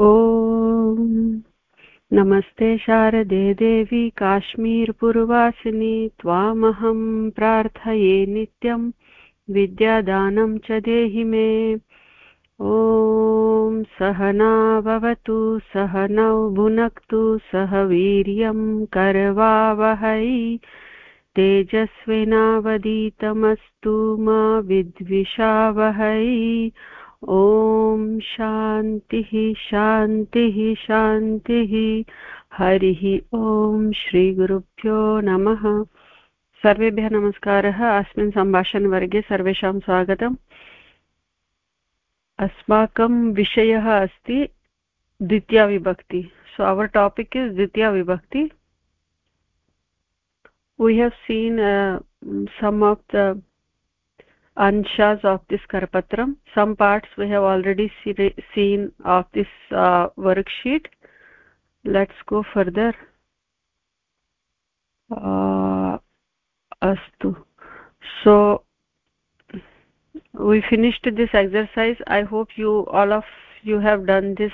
ॐ नमस्ते शारदे देवी काश्मीरपुरवासिनि त्वामहं प्रार्थये नित्यं, विद्यादानं च देहि मे। ॐ सहना भवतु सहनौ भुनक्तु, सह वीर्यं करवावहै। तेजस्विनावदीतमस्तु मा विद्विषावहै। ॐ शान्तिः शान्तिः शान्तिः। हरिः ॐ श्रीगुरुभ्यो नमः। सर्वेभ्यः नमस्कारः। अस्मिन् सम्भाषणवर्गे सर्वेषां स्वागतम्। अस्माकं विषयः अस्ति द्वितीयाविभक्ति। So our topic is dvitiya vibhakti. Have seen uh, some of the anshas of this karpatram some parts we have already see, seen of this uh, worksheet. Let's go further. Uh, astu. So we finished this exercise. I hope you all of you have done this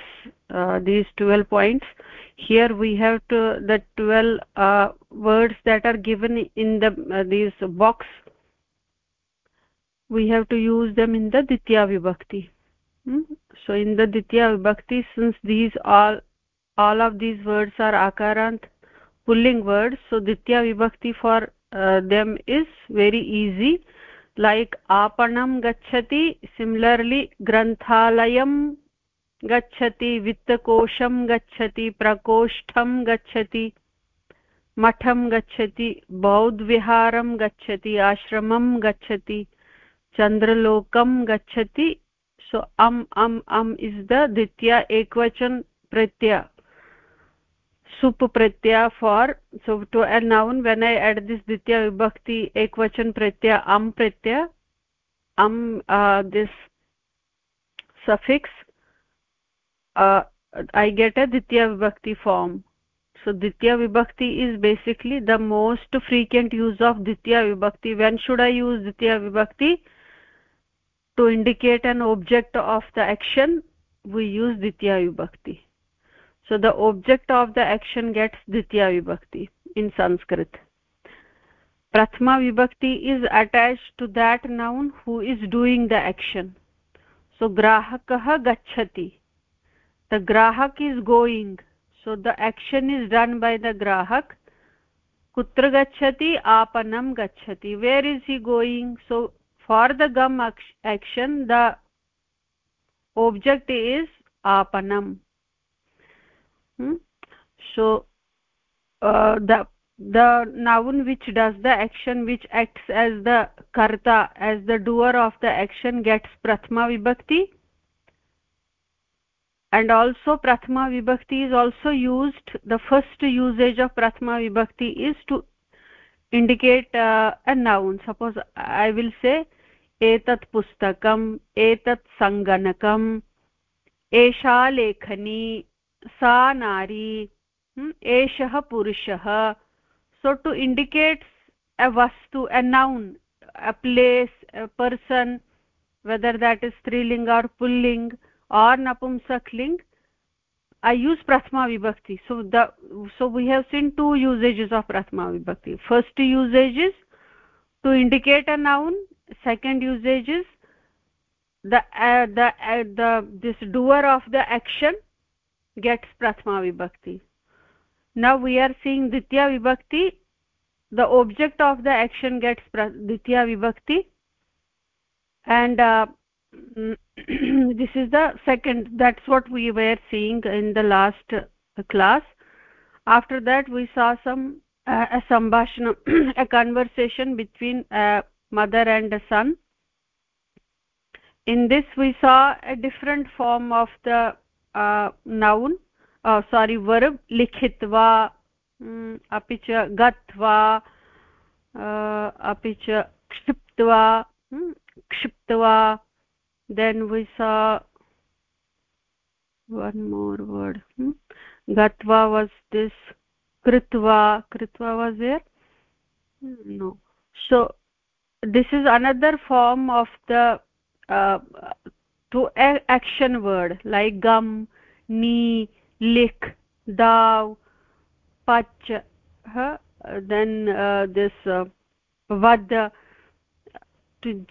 uh, these 12 points. Here we have to the 12 uh, words that are given in the uh, these box we have to use them in the ditya vibhakti hmm? so in the ditya vibhakti since these all all of these words are akarant pulling words so ditya vibhakti for uh, them is very easy like apanam gachati similarly granthalayam gachati vittakosham gachati prakoshtham gachati मठं गच्छति बौद्धविहारं गच्छति आश्रमं गच्छति चन्द्रलोकं गच्छति, सो अम् अम् अम् is the द्वितीय एकवचन प्रत्यय, सुप् प्रत्यय for so to add noun when I add this द्वितीय विभक्ति एकवचन प्रत्यय, अम् प्रत्यय, अम् this suffix I get a द्वितीय विभक्ति form so dvitiya vibhakti is basically the most frequent use of dvitiya vibhakti. When should I use द्वितीय विभक्ति? To indicate an object of the action we use ditya vibhakti so the object of the action gets ditya vibhakti in sanskrit prathama vibhakti is attached to that noun who is doing the action so grahakah gachati the grahak is going so the action is done by the grahak kutra gachati apanam gachati where is he going so for the gum action the object is apanam. Hmm? so uh, the the noun which does the action which acts as the karta as the doer of the action gets prathama vibhakti. And also prathama vibhakti is also used the first usage of prathama vibhakti is to indicate uh, a noun. Suppose i will say एतत् पुस्तकम्, एतत् सङ्गणकम्, एषा लेखनी, सा नारी एषः पुरुषः। सो to indicates a vastu a noun a place a person whether that is striling or pulling or napumsakaling I use prathama vibhakti so the so we have seen two usages of prathama vibhakti first usages to indicate a noun second usage is the uh, the uh, the this doer of the action gets prathama vibhakti. Now we are seeing ditya vibhakti the object of the action gets ditya vibhakti. And uh, this is the second that's what we were seeing in the last class. After that we saw some uh, a sambhashana a conversation between uh, mother and son in this we saw a different form of the uh, noun uh, sorry verb likhitva अपि च गत्वा अपि च क्षिप्त्वा क्षिप्त्वा then we saw one more word hmm? gatva was this kritva kritva was there no so this is another form of the uh, to action word like gum ni lik dav pach uh, then uh, this uh, vad.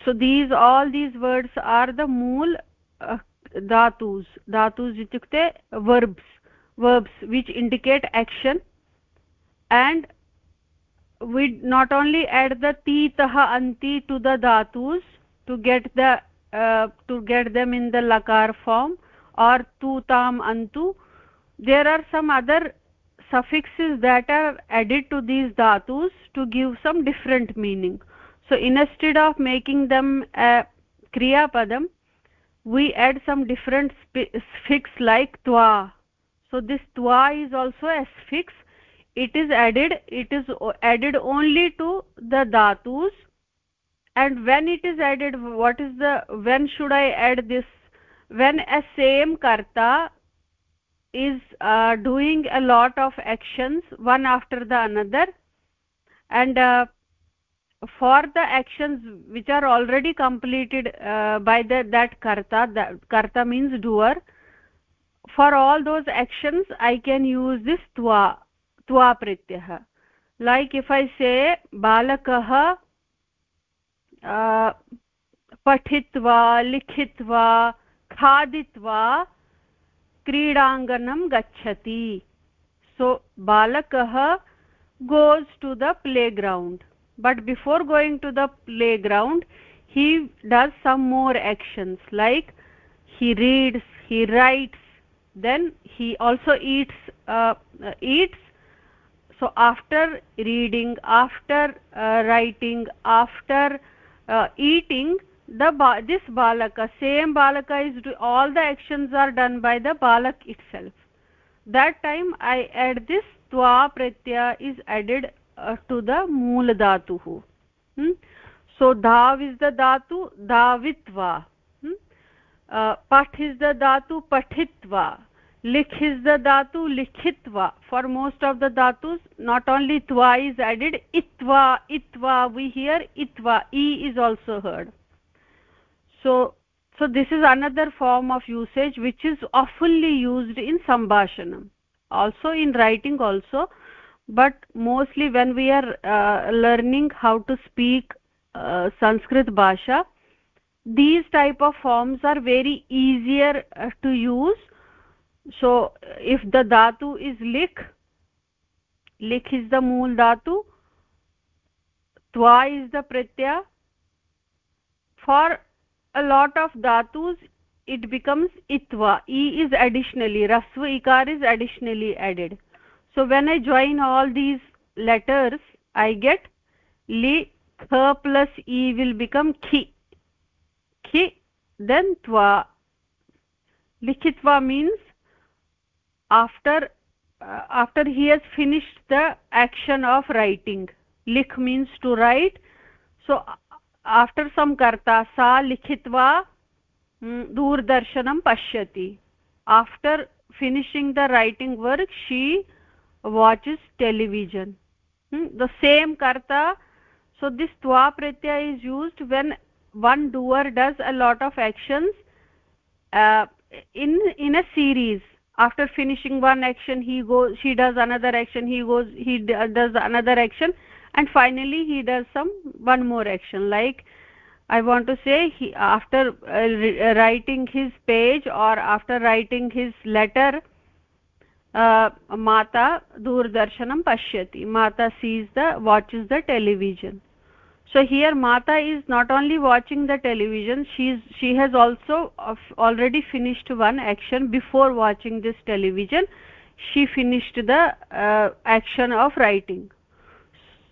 So these all these words are the mool uh, dhatus. Dhatus itukte verbs. Verbs which indicate action and we not only add the ti tah anti to the dhatus to get the uh, to get them in the lakar form or tu tam antu. There are some other suffixes that are added to these dhatus to give some different meaning. So instead of making them a kriya padam we add some different suffix like twa. So this twa is also a suffix it is added it is added only to the dhatus. And when it is added what is the when should i add this? When a same karta is uh, doing a lot of actions one after the another and uh, for the actions which are already completed uh, by the, that karta that karta means doer for all those actions i can use this twa त्वा प्रत्ययः like if I से बालकः पठित्वा लिखित्वा खादित्वा क्रीडाङ्गनं गच्छति सो बालकः goes to the playground but before going to the playground he does some more actions like he reads he writes then he also eats uh, eats so after reading after uh, writing after uh, eating the ba this balaka same balaka is all the actions are done by the balak itself that time i add this twa pratyaya is added uh, to the mool dhatu hmm? so dhav is the dhatu dhavitva hmm? uh, pat is the dhatu pathitva likh is the dhatu likhitva for most of the dhatus not only twa is added itva itva we hear itva e is also heard. So so this is another form of usage which is oftenly used in sambhashanam. Also in writing also but mostly when we are uh, learning how to speak uh, sanskrit bhasha these type of forms are very easier uh, to use so if the dhatu is lik lik is the mool dhatu twa is the pratyaya for a lot of dhatus it becomes itva e is additionally rasva ikar is additionally added so when i join all these letters i get li kha plus e will become khi khi then twa likhitva means after uh, after he has finished the action of writing. Likh means to write. So after some karta sa likhitva doordarshanam pashyati. After finishing the writing work she watches television. Hmm? the same karta. So this twa pratyaya is used when one doer does a lot of actions uh, in in a series after finishing one action he goes she does another action he goes he does another action and finally he does some one more action. Like i want to say he after uh, writing his page or after writing his letter uh, mata doordarshanam pashyati. Mata sees the watches the television so here mata is not only watching the television she is she has also already finished one action. Before watching this television she finished the uh, action of writing.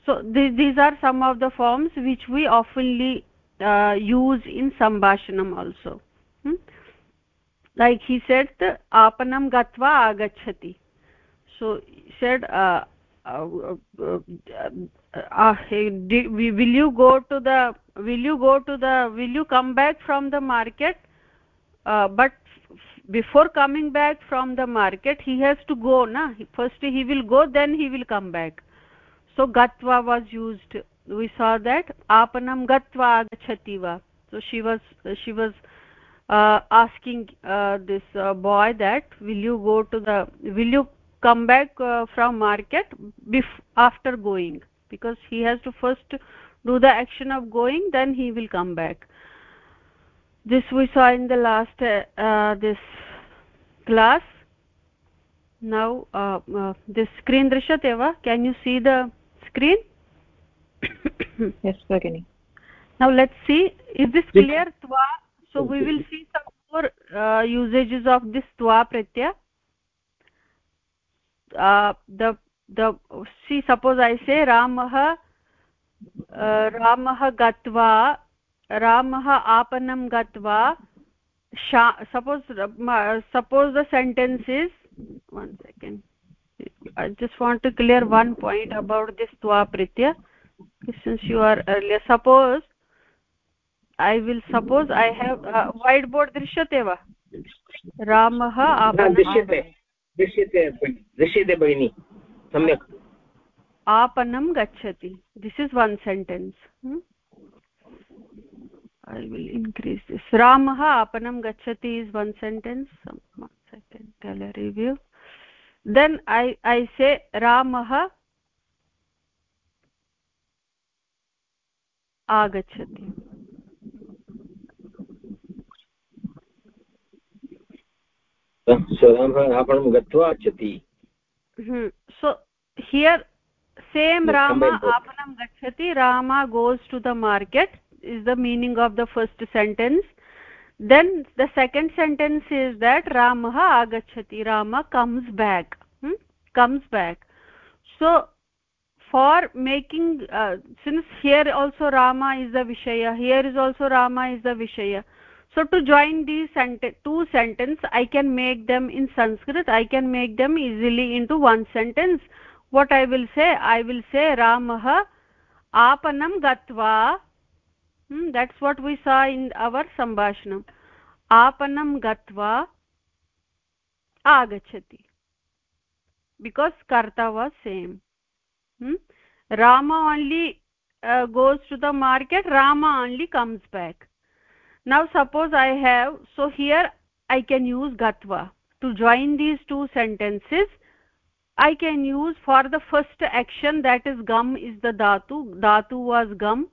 So th these are some of the forms which we oftenly uh, use in sambhashanam also. Hmm? like he said apanam gatva agachati so he said uh, uh, uh, uh, will you go to the will you go to the will you come back from the market? Uh, but before coming back from the market he has to go na? First he will go then he will come back. So gatva was used. We saw that. Apanam gatva agachati va so she was she was uh, asking uh, this uh, boy that will you go to the will you come back uh, from market after going because he has to first do the action of going then he will come back. This we saw in the last uh, uh, this class. Now uh, uh, this screen drishyate va can you see the screen? Yes bagini now let's see. Is this clear twa? So we will see some more uh, usages of this twa pratyaya. Uh, the the see suppose i say ramah uh, ramah gatva ramah aapanam gatva sha suppose uh, suppose the sentence is one second i just want to clear one point about this twa pritya since you are earlier suppose i will suppose i have uh, whiteboard drishyate va ramah दृश्यते दृश्यते दृश्यते भगिनि सम्यक् आपनं गच्छति this is one sentence i will increase this ramah apanam gachati is one sentence one second tell a review then i i say ramah agachati आपणं गत्वा गच्छति so here same rama apanam gachati rama goes to the market is the meaning of the first sentence. Then the second sentence is that ramah agachati rama comes back hmm? comes back. So for making uh, since here also rama is the vishaya here is also rama is the vishaya. So to join these sent two sentence i can make them in sanskrit i can make them easily into one sentence what i will say i will say ramah apanam gatva. Hmm, that's what we saw in our sambhashanam. Aapanam gatva agachati. Because karta was same. Hmm? rama only uh, goes to the market rama only comes back. Now suppose i have so here i can use gatva to join these two sentences i can use for the first action that is gum is the dhatu. Dhatu was gum.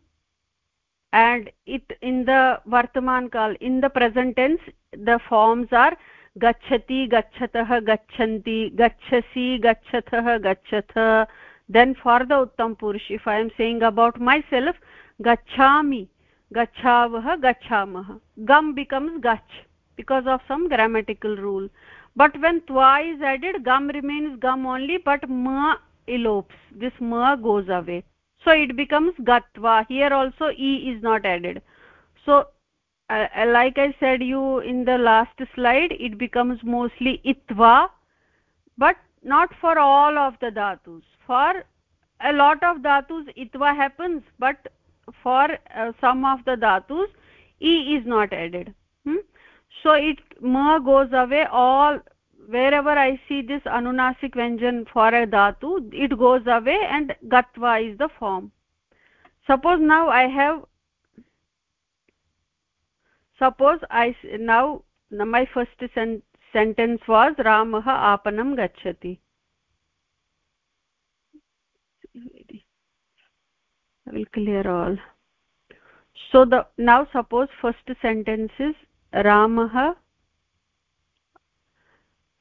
And it in the vartaman kal in the present tense the forms are gachati gachatah gachanti gachasi gachatah gachatha then for the uttam purush if i am saying about myself gachami gachavah gachamah gum becomes gach because of some grammatical rule but when twa is added gum remains gum only but ma elopes. This ma goes away. So it becomes gatva here also e is not added. So uh, like i said you in the last slide it becomes mostly itva but not for all of the dhatus. For a lot of dhatus itva happens but for uh, some of the dhatus e is not added. Hmm? So it ma goes away all wherever i see this anunasik vyanjan for a dhatu it goes away and gatva is the form. Suppose now i have suppose i now my first sen sentence was ramah aapanam gachati i will clear all. So the now suppose first sentence is ramah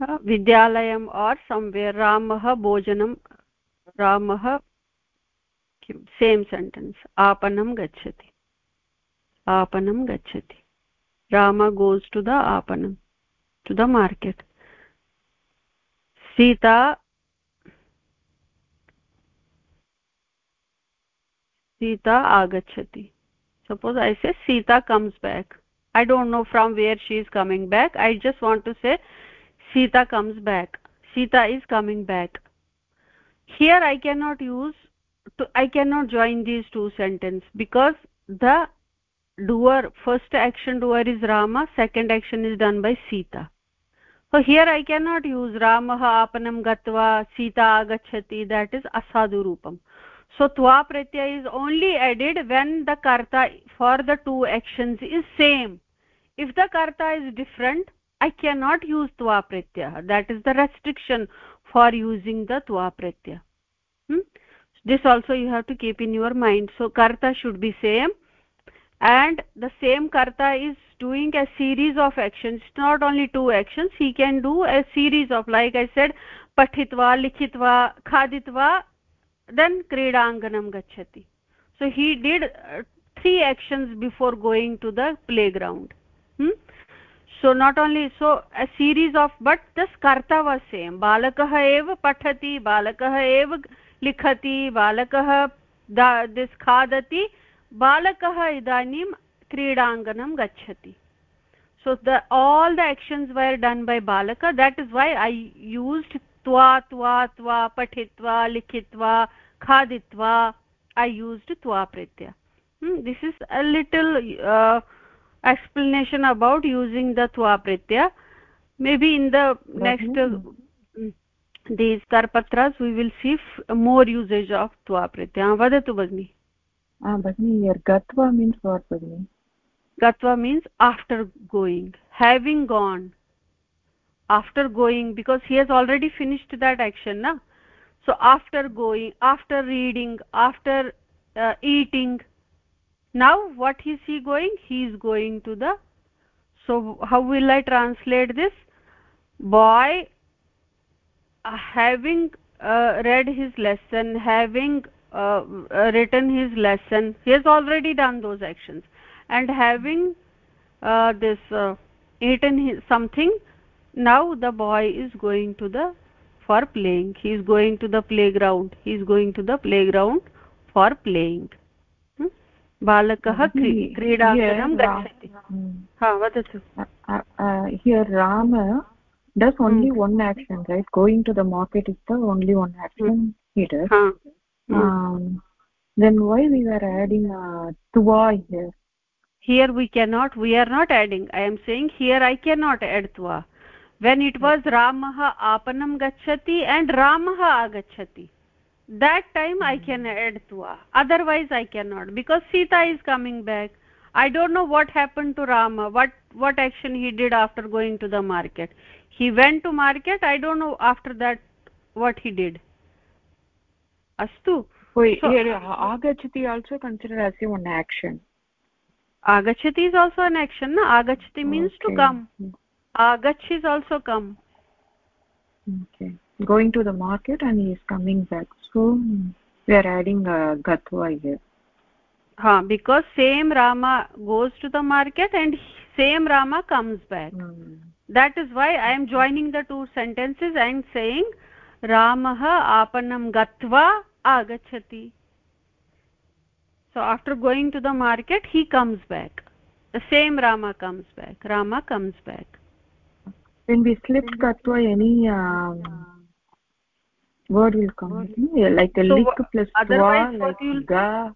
विद्यालयम् or संवेर् रामः भोजनं, रामः same sentence आपणं गच्छति। आपणं गच्छति। Ram goes to the apanam to the market Sita Sita आगच्छति। Suppose i say sita comes back i don't know from where she is coming back. I just want to say sita comes back. Sita is coming back. Here i cannot use to i cannot join these two sentences because the doer first action doer is rama second action is done by sita. So here i cannot use ramah apanam gatva sita agachati that is asadu rupam so twa pratyaya is only added when the karta for the two actions is same. If the karta is different i cannot use tva pratyaya. That is the restriction for using the tva pratyaya. Hmm? this also you have to keep in your mind. So karta should be same. And the same karta is doing a series of actions. It's not only two actions. He can do a series of like i said pathitva likhitva khaditva then kridanganam gachati so he did uh, three actions before going to the playground hmm? so not only so a series of but this karta was same balakah ev pathati balakah ev likhati balakah this khadati balakah idanim kridanganam gachati so the all the actions were done by balaka that is why i used tva tva tva pathitva likhitva khaditva i used tva pratyaya hmm, this is a little uh, explanation about using the tva pratyaya maybe in the but next uh, these karpatras we will see more usage of tva pratyaya vadatu bagni ah bagni here gatva means what bagni gatva means after going having gone after going because he has already finished that action na so after going after reading after uh, eating now what is he going? He is going to the so how will i translate this? Boy uh, having uh, read his lesson having uh, uh written his lesson he has already done those actions. And having uh, this uh, eaten his, something now the boy is going to the for playing he is going to the playground he is going to the playground for playing बालकः क्रीडाङ्गणं गच्छति हा वदतु here Ram does only hmm. one action right going to the market is the only one action hmm. he does huh. hmm. um, then why we are adding uh, tva here here we cannot we are not adding i am saying here i cannot add tva when it was ramah apanam gachati and ramah agachati that time i hmm. can add tva otherwise i cannot. Because sita is coming back. I don't know what happened to rama. What what action he did after going to the market. He went to market. I don't know after that what he did. Astu? So, here agachati also considered as one action. Agachati is also an action na? Agachati means okay. to come hmm. Agach is also come. Okay. Going to the market and he is coming back. So we are adding uh, gatva here. Ha because same rama goes to the market and same rama comes back. Mm. that is why i am joining the two sentences and saying ramah apanam gatva agachati so after going to the market he comes back. The same rama comes back. Rama comes back when we slip gatva any um, word will come word. like a so, lik plus twa like ga.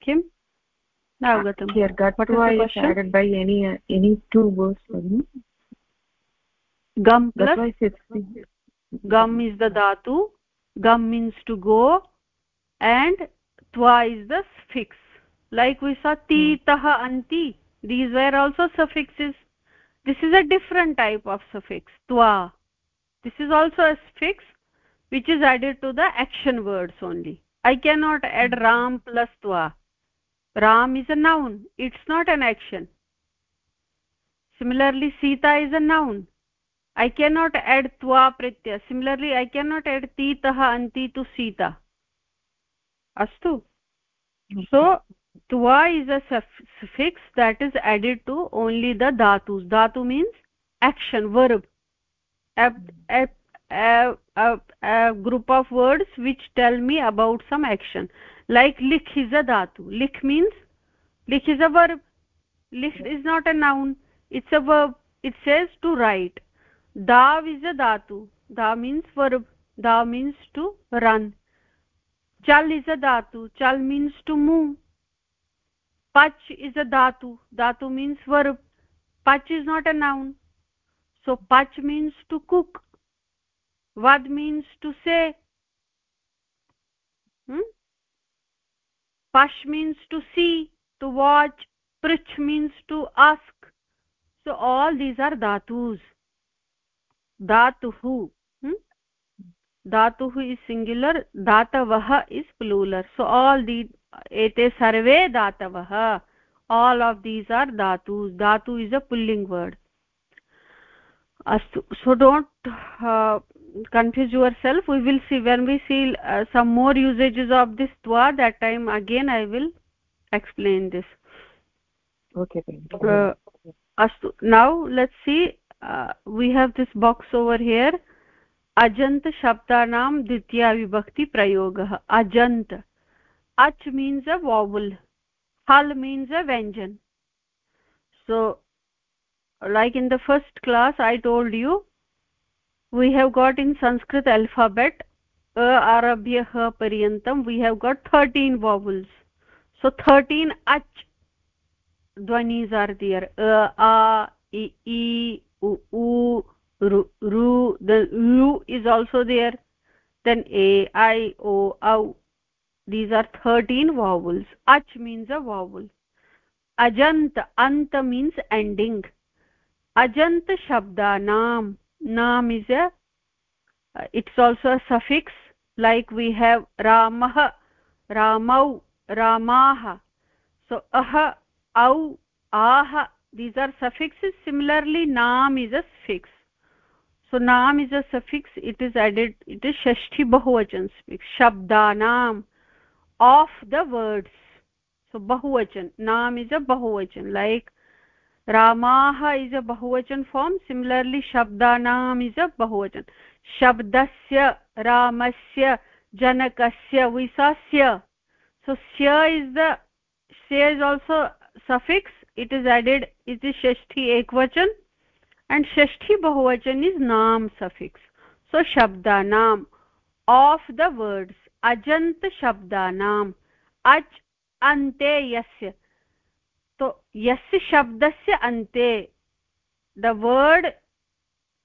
kim? Navgatam here gatva is added by any uh, any two words gum plus? gum is the dhatu. Gum means to go. And twa is the suffix like we saw ti tah anti these were also suffixes. This is a different type of suffix twa. This is also a suffix which is added to the action words only. I cannot add ram plus twa. Ram is a noun. It's not an action. Similarly sita is a noun. I cannot add twa pratyaya similarly i cannot add titah anti to sita. Astu? So twa is a suffix that is added to only the dhatus. Dhatu means action verb. A, a, a, a, a group of words which tell me about some action. Like likh is a dhatu. Likh means likh is a verb. Likh is not a noun. It's a verb. It says to write. Dav is a dhatu. Da means verb. Da means to run. Chal is a dhatu. Chal means to move pach is a dhatu dhatu means verb pach is not a noun so pach means to cook vad means to say hmm? pash means to see to watch prich means to ask so all these are dhatus dhatuhu hmm? dhatuhu is singular dhatavah is plural so all these एते सर्वे धातवः all of these are धातु धातु is a pulling word अस्तु so don't confuse yourself we will see when we see some more usages of this त्वा that time again I will explain this अस्तु now let see we have this box over here अजन्तशब्दानां द्वितीया विभक्तिप्रयोगः अजन्त् ach means a vowel. Hal means a vyanjan so like in the first class i told you we have got in sanskrit alphabet a arabhya ha paryantam. We have got 13 vowels. So 13 ach dhvanis are there. A a i i u u ru ru the u is also there. Then a i o au these are 13 vowels. Ach means a vowel. Ajant ant means ending. Ajant shabdanam nam is a uh, it's also a suffix. Like we have ramah ramau ramah so ah au ah. These are suffixes. Similarly nam is a suffix. So nam is a suffix. It is added it is shashti bahuvachan suffix. Shabdanam of the words so bahuvachan naam is a bahuvachan like ramaah is a bahuvachan form similarly shabdanam is a bahuvachan shabdasya ramasya janakasya we saw sya so sya is the sya is also suffix it is added it is shashti ekvachan and shashti bahuvachan is naam suffix so shabdanam of the words अजन्त शब्दानाम्। अच् अन्ते यस्य। तो यस्य शब्दस्य अन्ते, the word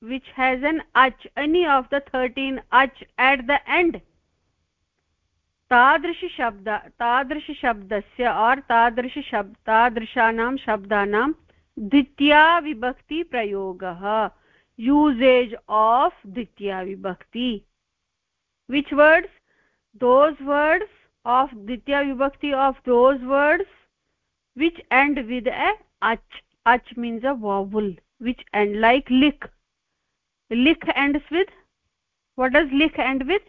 which has an ach any of the 13 ach at the end तादृश शब्द, तादृश शब्दस्य और तादृश शब्द, तादृशानां शब्दानां द्वितीया विभक्ति प्रयोगः। यूसेज् आफ् द्वितीया विभक्ति which words those words of ditya vibhakti of those words which end with a ach ach means a vowel which end like lik lik ends with what does lik end with?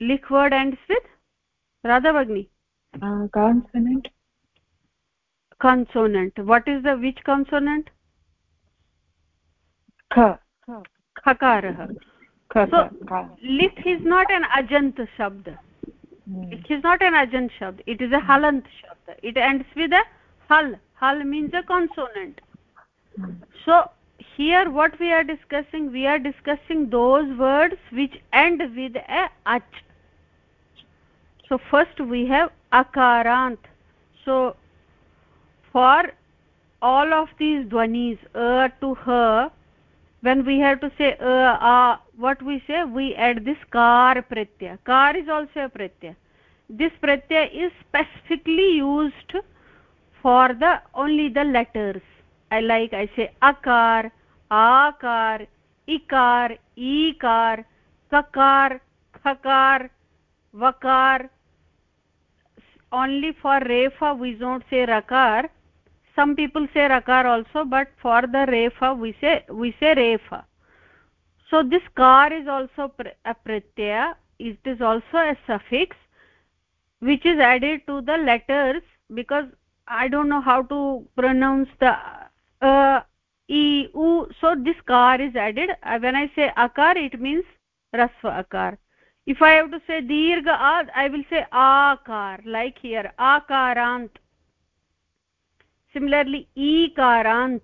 Lik word ends with radha bagni uh, consonant. Consonant. What is the which consonant खकारः। लिथ is not an अजंत शब्द it is not an अजंत शब्द it is a हलंत शब्द it and with a hal hal means a consonant so here what we are discussing we are discussing those words which end with a ach so first we have akarant so for all of these dhvanis a to ha when we have to say uh, uh, what we say we add this kar pratyaya. Kar is also a pratyaya. This pratyaya is specifically used for the only the letters. I like i say akar akar ikar ikar kakar khakar vakar only for refa we don't say rakar some people say rakar also but for the refa we say we say refa. So this kar is also a pratyaya it is also a suffix which is added to the letters because i don't know how to pronounce the uh, e u. So this kar is added. Uh, when i say akar it means rasva akar. If i have to say dirgha i will say akar like here. Akarant similarly ekarant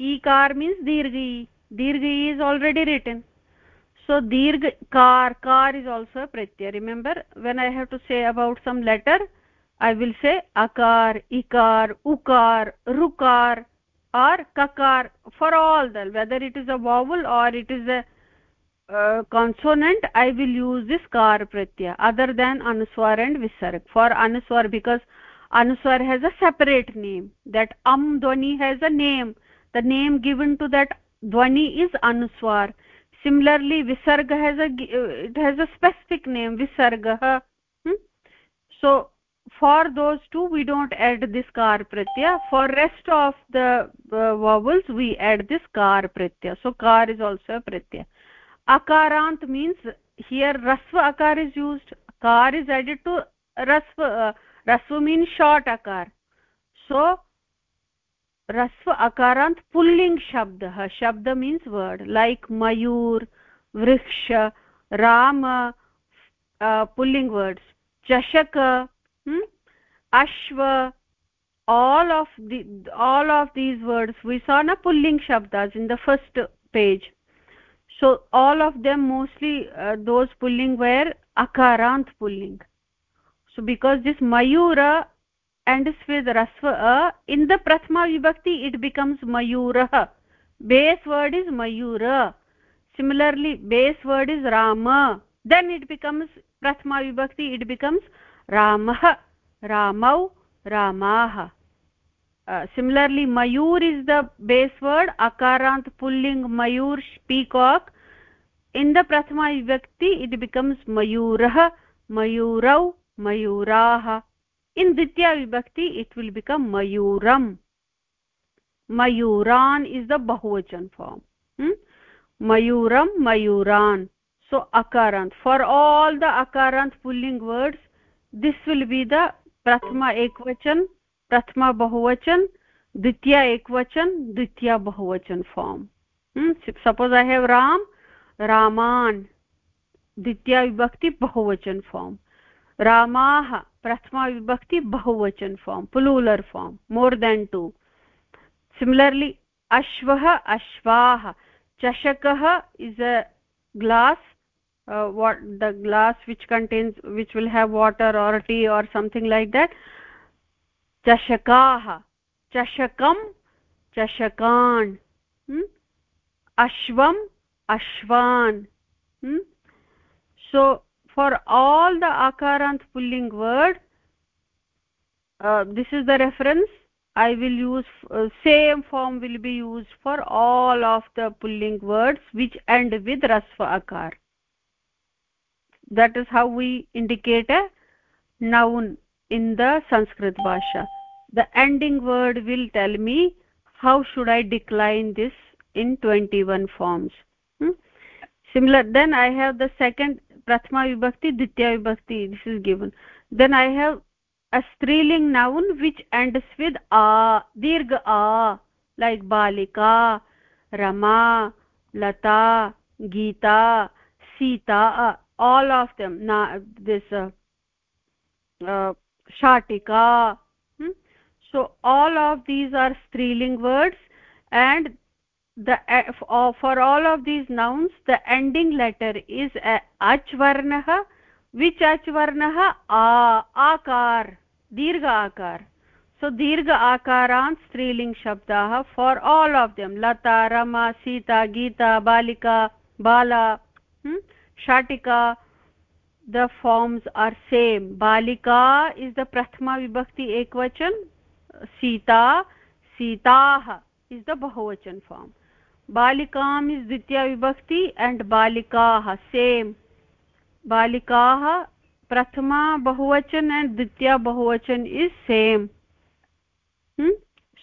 ekar means dirghi. Dirghi is already written. So dirgh kar kar is also a pratyaya. Remember when i have to say about some letter i will say akar ikar ukar rukar or kakar. For all the whether it is a vowel or it is a uh, consonant i will use this kar pratyaya. Other than anuswar and visarg. For anuswar because anuswar has a separate name. That am dhvani has a name. The name given to that dhvani is anuswar. Similarly visarg has a it has a specific name visargah hmm? so for those two we don't add this kar pratyaya for rest of the uh, vowels we add this kar pratyaya so kar is also a pratyaya akarant means here rasva akar is used. Kar is added to rasva uh, rasva means short akar so rasva akarant pulling shabdah shabda means word like mayur vriksha rama uh, pulling words chashaka hmm? all of the all of these words we saw na pulling shabdas in the first page so all of them mostly uh, those pulling were akarant pulling so because this mayura ends with rasva in the prathama vibhakti it becomes mayurah base word is mayura. Similarly base word is rama. Then it becomes prathama vibhakti it becomes ramah ramau ramah uh, similarly mayur is the base word. Akarant pulling mayur peacock. In the prathama vibhakti it becomes mayurah mayurau मयूराः। In dvitiya vibhakti it will become मयूरम्। मयूरान् is the बहुवचन form मयूरं मयूरान्। So akarant for all the akarant pulling words this will be the pratham ekavachan, prathama bahuvachan, dvitiya ekavachan, dvitiya bahuvachan form suppose I have Ram रामान् द्वितीया विभक्ति, बहुवचन form रामाः prathama vibhakti bahuvachan form plural form more than two similarly अश्वः अश्वाः, चषकः is a glass what the glass which contains which will have water or tea or something like that चषकाः, चषकं, चषकान् hmm? अश्वम् अश्वान् hmm? So for all the akarant pulling word uh, this is the reference. I will use uh, same form will be used for all of the pulling words which end with rasva akar. That is how we indicate a noun in the sanskrit bhasha. The ending word will tell me how should i decline this in 21 forms? Hmm? similar then i have the second prathama vibhakti ditya vibhakti this is given then i have a striling noun which ends with a dirgha a like balika rama lata geeta sita all of them na this uh, uh, shatika hmm? so all of these are striling words and the uh, for all of these nouns the ending letter is uh, ach varnah which ach varnah a akar dirgha akar so dirgha akarant striling shabdah for all of them lata rama sita geeta balika bala hmm? shatika the forms are same balika is the prathama vibhakti ekvachan sita sitaah is the bahuvachan form balika is dvitiya vibhakti and बालिका same बालिका प्रथमा bahuvachan and dvitiya bahuvachan is same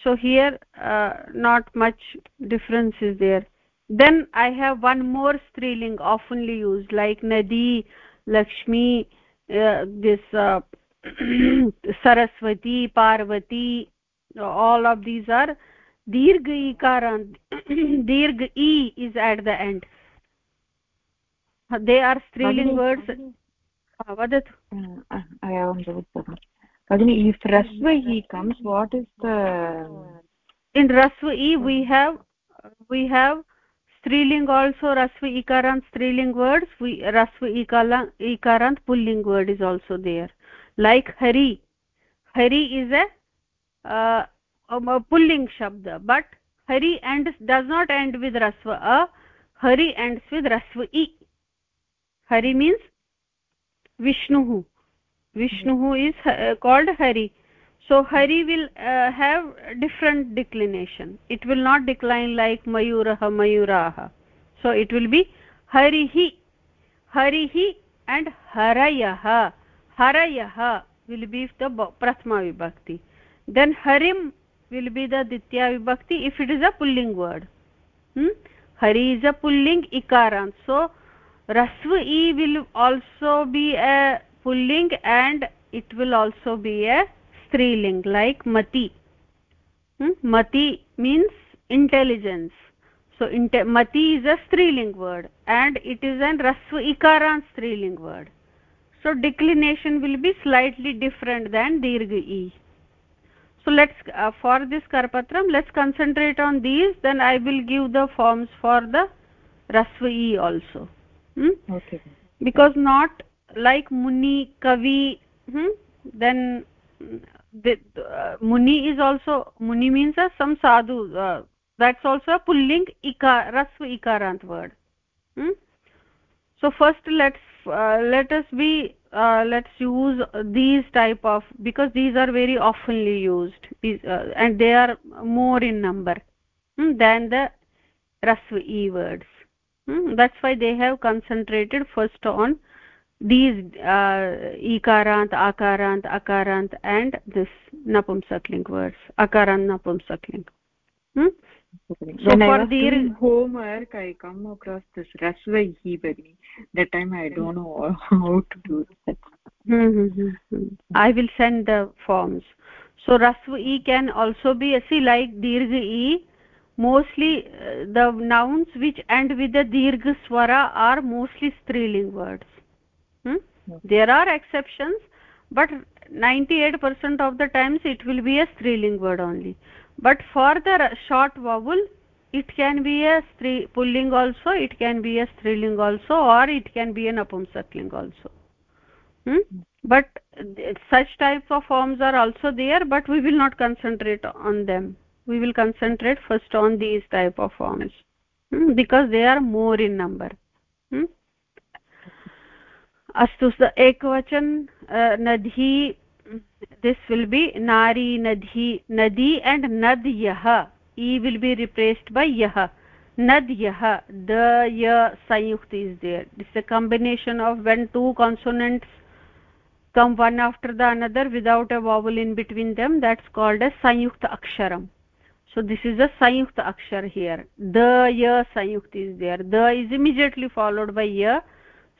so here not much difference is there then I have one more striling आफन्ली used like nadi Lakshmi this Saraswati Parvati all of these are dirgha ikaran dirgha e is at the end. They are striling words. Vadatu i have understood Agni, if rasva e comes what is the in rasva e we have we have striling also rasva ikarant striling words. We rasva ikarant pulling word is also there. Like hari hari is a, uh, a pulling shabda but hari and does not end with rasva a hari ends with rasva e hari means vishnu vishnu is uh, called hari so hari will uh, have different declination it will not decline like mayurah mayuraah so it will be harihi harihi and harayah harayah will be the prathama vibhakti then harim will be the ditya vibhakti if it is a pulling word. Hmm? hari is a pulling ikaran. So rasva e will also be a pulling and it will also be a striling like mati. Hmm? mati means intelligence. So mati is a striling word and it is an rasva ikarant striling word. So declination will be slightly different than dirgha e so let's uh, for this karpatram let's concentrate on these then i will give the forms for the rasva e also hmm? okay because not like muni kavi hmm? then the, uh, muni is also muni means uh, some sadhu uh, that's also a pulling ika rasva ikarant word hmm? so first let's let us be uh, let's use these type of because these are very oftenly used these, uh, and they are more in number hmm, than the rasva e words hmm, that's why they have concentrated first on these uh, ikarant akarant akarant and this napumsakling words akarant napumsakling hmm? When so i was doing homework i come across this rasvaihi bagni that time i don't know how to do that. Hmm, hmm, hmm, i will send the forms. So rasva e can also be see like dirgha e mostly uh, the nouns which end with the dirgha swara are mostly striling words. Hmm? there are exceptions but 98% of the times it will be a striling word only but for the short vowel it can be a stri pulling also it can be a striling also or it can be an apumsakling also hmm? but such types of forms are also there but we will not concentrate on them we will concentrate first on these type of forms hmm? because they are more in number hmm? अस्तु एकवचन नदी this will be nari nadhi nadi and nadyah e will be replaced by yah. Nadyah the ya sanyukt is there. This is a combination of when two consonants come one after the another without a vowel in between them that's called a sanyukt aksharam. So this is a sanyukt akshar here. The ya sanyukt is there. The is immediately followed by ya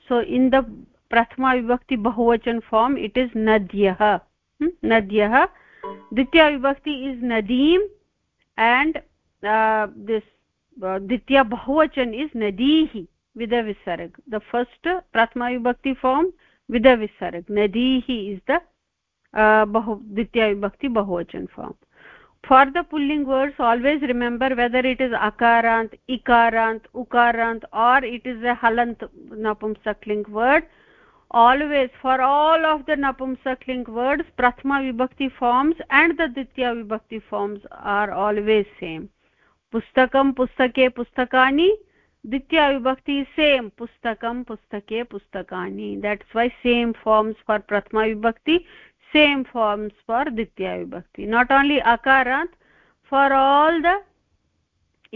so in the प्रथमा विभक्ति बहुवचन form it is नद्यः। नद्यः। द्वितीया विभक्ति is Nadeem and this dvitiya bahuvachan is नदीः with visarg the first prathama vibhakti form with विसर्ग नदीः is the uh, bahu, dvitiya vibhakti bahuvachan form for the pulling words, always remember whether it is akarant, ikarant, ukarant, or it is a halant napumsak ling word always for all of the napumsakling words prathama vibhakti forms and the ditya vibhakti forms are always same pustakam pustake pustakani ditya vibhakti is same pustakam pustake pustakani that's why same forms for prathama vibhakti same forms for ditya vibhakti not only akarant for all the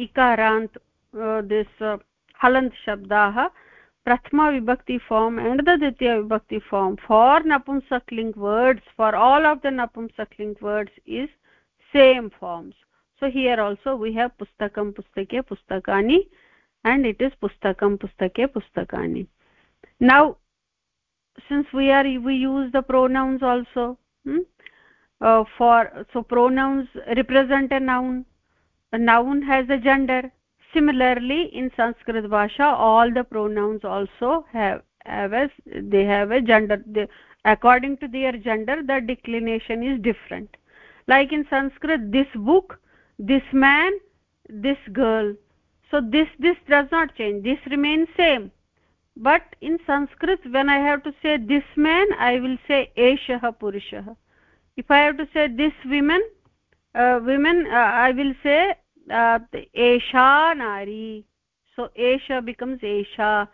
ikarant uh, this uh, halant shabdah prathama vibhakti form and the ditya vibhakti form. For napumsakling words for all of the napumsakling words is same forms. So here also we have pustakam pustake pustakani and it is pustakam pustake pustakani. Now since we are we use the pronouns also hmm? uh, for so pronouns represent a noun. A noun has a gender similarly in sanskrit bhasha all the pronouns also have have a they have a gender they, according to their gender the declination is different. Like in sanskrit this book this man this girl. So this this does not change. This remains same. But in sanskrit when i have to say this man i will say eshah purushah if i have to say this woman uh, women uh, i will say एषा नारी so esha becomes esha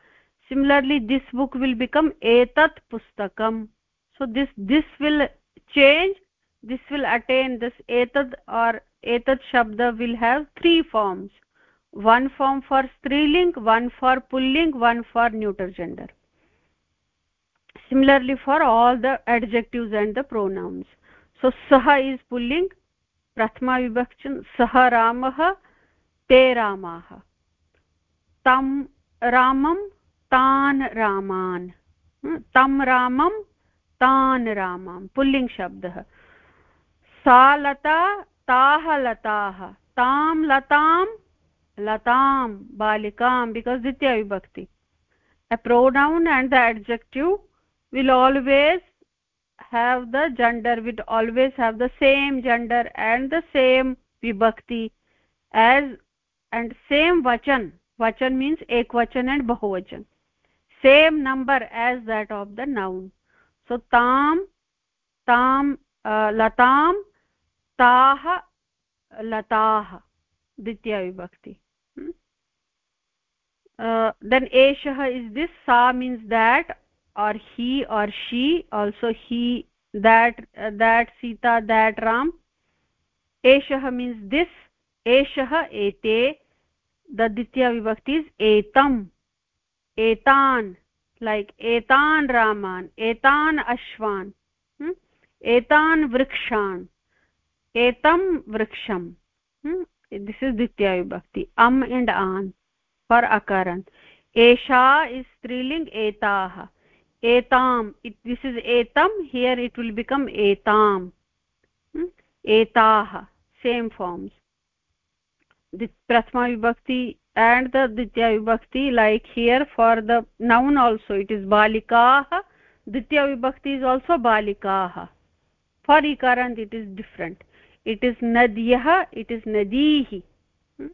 similarly this book will become etat pustakam so this this will change this will attain this etat or etat shabda will have three forms one form for striling one for pulling one for neuter gender similarly for all the adjectives and the pronouns so saha is pulling प्रथमा विभक्ति सः रामः, ते रामाः। तं रामं, तान् रामान्। तं रामं, तान् रामान्। पुल्लिङ्गशब्दः सा लता, ताः लताः। तां लतां लतां बालिकां because dvitiya a pronoun and the adjective will always have the gender will always have the same gender and the same vibhakti as and same vachan vachan means ekvachan and bahuvachan same number as that of the noun so tam tam uh, latam tah latah ditya vibhakti hmm? uh, then eshah is this sa means that or he or she also he that uh, that sita that ram eshah means this eshah ete the ditya vibhakti is etam etan like etan raman etan ashwan hmm? etan vrikshan etam vriksham hmm? this is ditya vibhakti am and an for akaran esha is striling etah etam it, this is etam here it will become etam hmm? etah same forms the prathama vibhakti and the ditya vibhakti like here for the noun also it is balikah ditya vibhakti is also balikah for ikarant it is different it is nadyah it is nadihi hmm?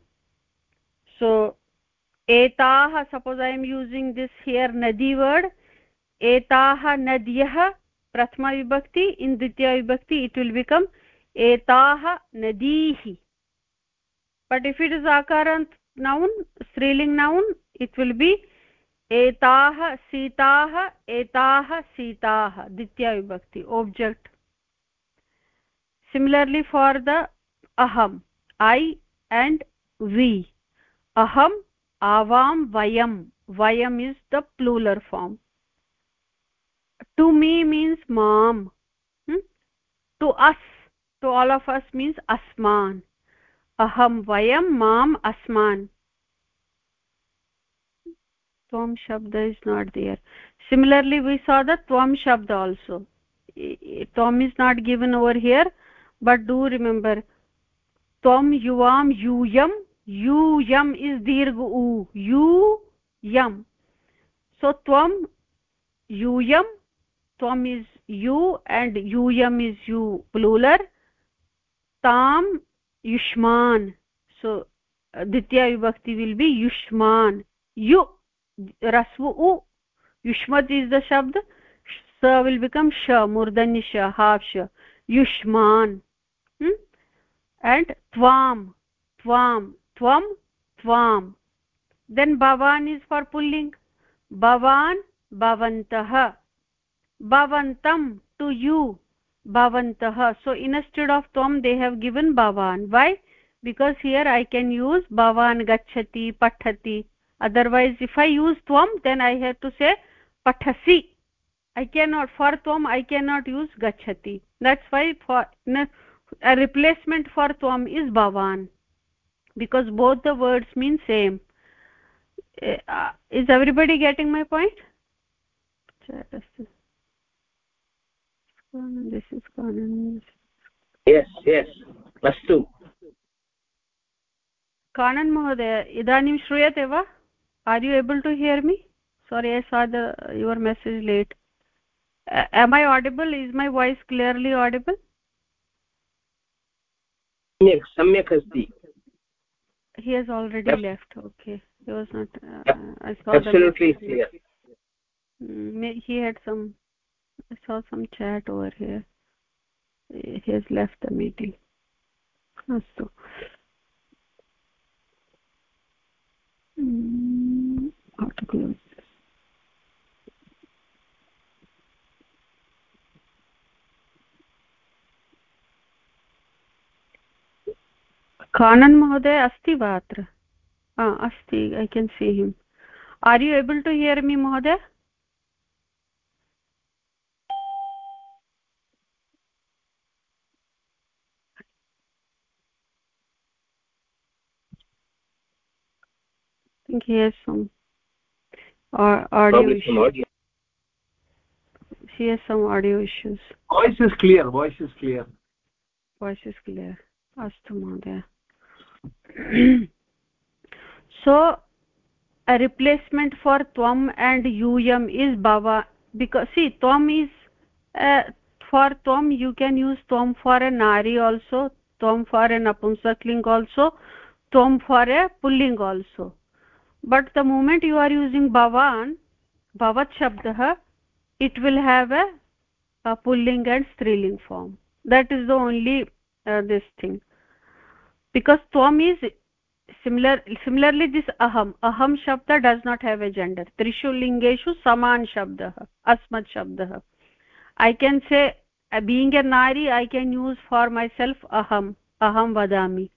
so etah suppose i am using this here nadi word एताः नद्यः प्रथमविभक्ति in द्वितीयविभक्ति it will become एताः नदीः। But if it is आकारन्त् noun स्त्रीलिङ्ग् noun it will be एताः सीताः एताः सीताः, द्वितीयविभक्ति object similarly for the aham i and we aham avam vayam vayam is the plural form to me means mom hmm? to us to all of us means asman aham vayam mam asman tvam shabda is not there similarly we saw the tvam shabda also tvam is not given over here but do remember tvam yuvam yuyam yuyam is dirgh u yu yam so tvam yuyam you and yuyam is you plural tam yushman so uh, ditya vibhakti will be yushman yu rasvu u yushmat is the shabd sa will become sha murdani sha half sha yushman hmm? and tvam tvam tvam tvam then bhavan is for pulling bhavan bhavantah bhavantam to you. Bhavantah. So instead of tvam they have given bhavan. Why? Because here i can use bhavan gachati pathati. Otherwise if i use tvam then i have to say pathasi. I cannot for tvam i cannot use gachati that's why for a replacement for tvam is bhavan. Because both the words mean same. Uh, is everybody getting my point this is kanan yes yes अस्तु कानन् महोदय इदानीं श्रूयते वा are you able to hear me sorry i saw the your message late uh, am i audible is my voice clearly audible सम्यक् सम्यक् अस्ति he has already yep. left okay he was not uh, yep. i saw absolutely clear mm, he had some I saw some chat over here he has left the meeting astu mm. कानन् महोदय अस्ति वा अत्र अस्ति I can see him are you able to hear me महोदय Think he has some uh, audio Probably some audio. he has some audio issues. Voice is clear. Voice is clear. Voice is clear astu mohdaya so a replacement for tvam and uyam is bhava because see tvam is uh, for tvam you can use tvam for a nari also tvam for a napumsakling also tvam for a pulling also but the moment you are using bhavan bhavat shabdah it will have a, a pulling and striling form that is the only uh, this thing because tvam is similar similarly this aham aham shabda does not have a gender trishu lingeshu saman shabdah asmat shabdah i can say uh, being a nari i can use for myself aham aham vadami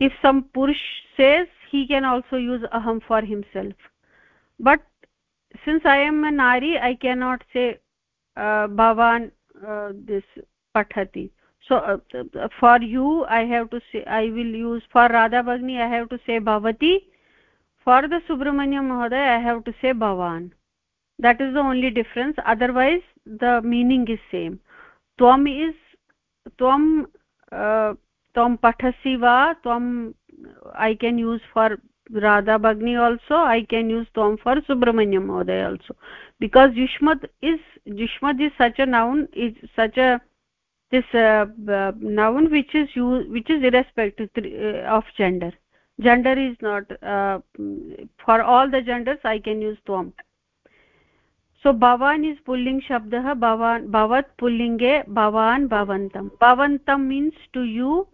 if some purush says he can also use aham for himself but since i am a nari i cannot say uh, bhavan uh, this pathati so uh, for you i have to say i will use for radha bagni i have to say bhavati for the subramanyam mahoday i have to say bhavan that is the only difference otherwise the meaning is same tvam is tvam uh, tvam pathasi va tvam i can use for radha bagni also. I can use tvam for subramanyam mohoday also. Because yushmad is yushmad is such a noun is such a this uh, uh, noun which is use, which is irrespective uh, of gender. Gender is not uh, for all the genders i can use tvam so bhavan is pulling shabdah bhavan bhavat pullinge bhavan bhavantam. Bhavantam means to you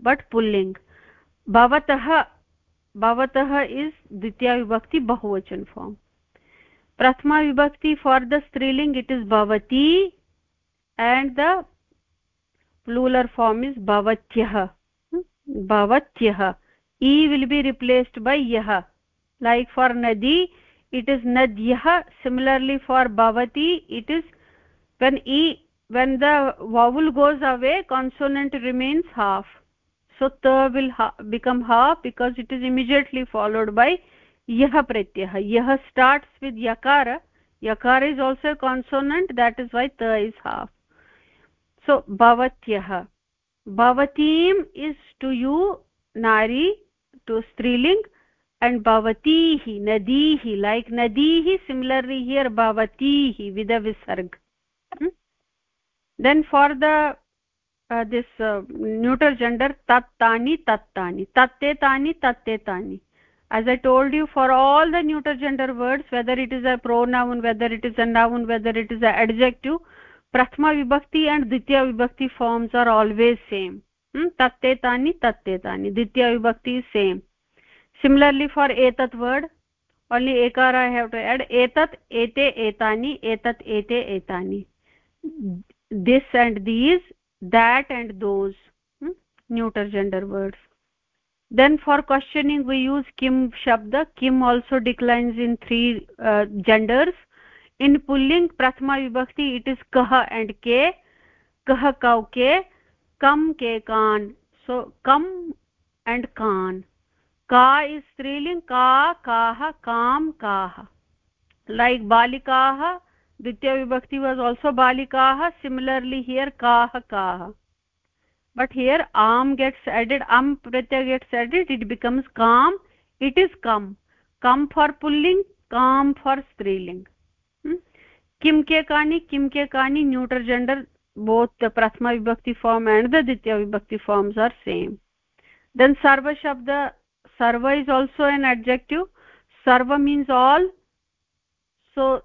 but pulling भवतः भवतः is द्वितीया विभक्ति bahuvachan form prathama vibhakti for the striling it is bhavati and the plural form is भवत्यः. भवत्यः. I will be replaced by यः. Like for nadi it is नद्यः. Similarly for bhavati it is when i when the vowel goes away, consonant remains half. So ta will ha become ha because it is immediately followed by yah pratyah yah starts with yakara yakara is also a consonant that is why ta is half so bhavatyah bhavatim is to you nari to striling and bhavatihi nadihi like nadihi similarly here bhavatihi with a visarg hmm? then for the uh, this uh, neuter gender tattani tattani. Tattetani tattetani. As i told you for all the neuter gender words whether it is a pronoun whether it is a noun whether it is an adjective prathama vibhakti and ditya vibhakti forms are always same. Hmm? tattetani tattetani. Ditya vibhakti is same. Similarly for etat word only ekara i have to add etat ete etani etat ete etani. This and these that and those hmm? neuter gender words then for questioning we use kim shabda kim also declines in three uh, genders in pulling prathama vibhakti it is kah and ke kah kau ke kam ke kan so kam and kan ka is striling ka kah kam kah like balikah द्वितीय विभक्ति was also बालिकाः similarly here काः काः but here आम gets added आम प्रत्यय gets added it becomes काम it is come come for pulling काम for स्त्रीलिंग किम के कानी किम के कानी न्यूट्रल जेंडर बोथ द प्रथम विभक्ति form and the dvitiya vibhakti forms are same then sarva shabd sarva is also an adjective sarva means all so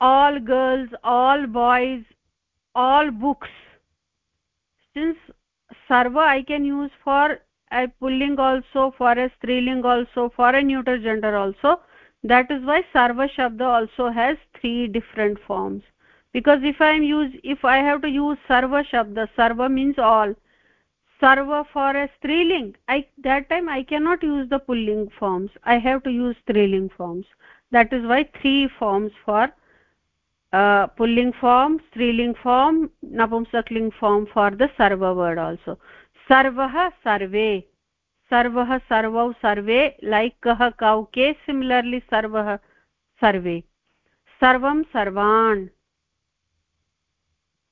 all girls all boys all books. Since sarva i can use for a pulling also for a striling also for a neuter gender also. That is why sarva shabda also has three different forms. Because if i am use if i have to use sarva shabda sarva means all. Sarva for a striling i that time i cannot use the pulling forms. I have to use striling forms. That is why three forms for pulling form striling form napumsakling form for the sarva word also sarvah sarve sarvah sarvau sarve like kah kauke similarly sarvah sarve sarvam sarvan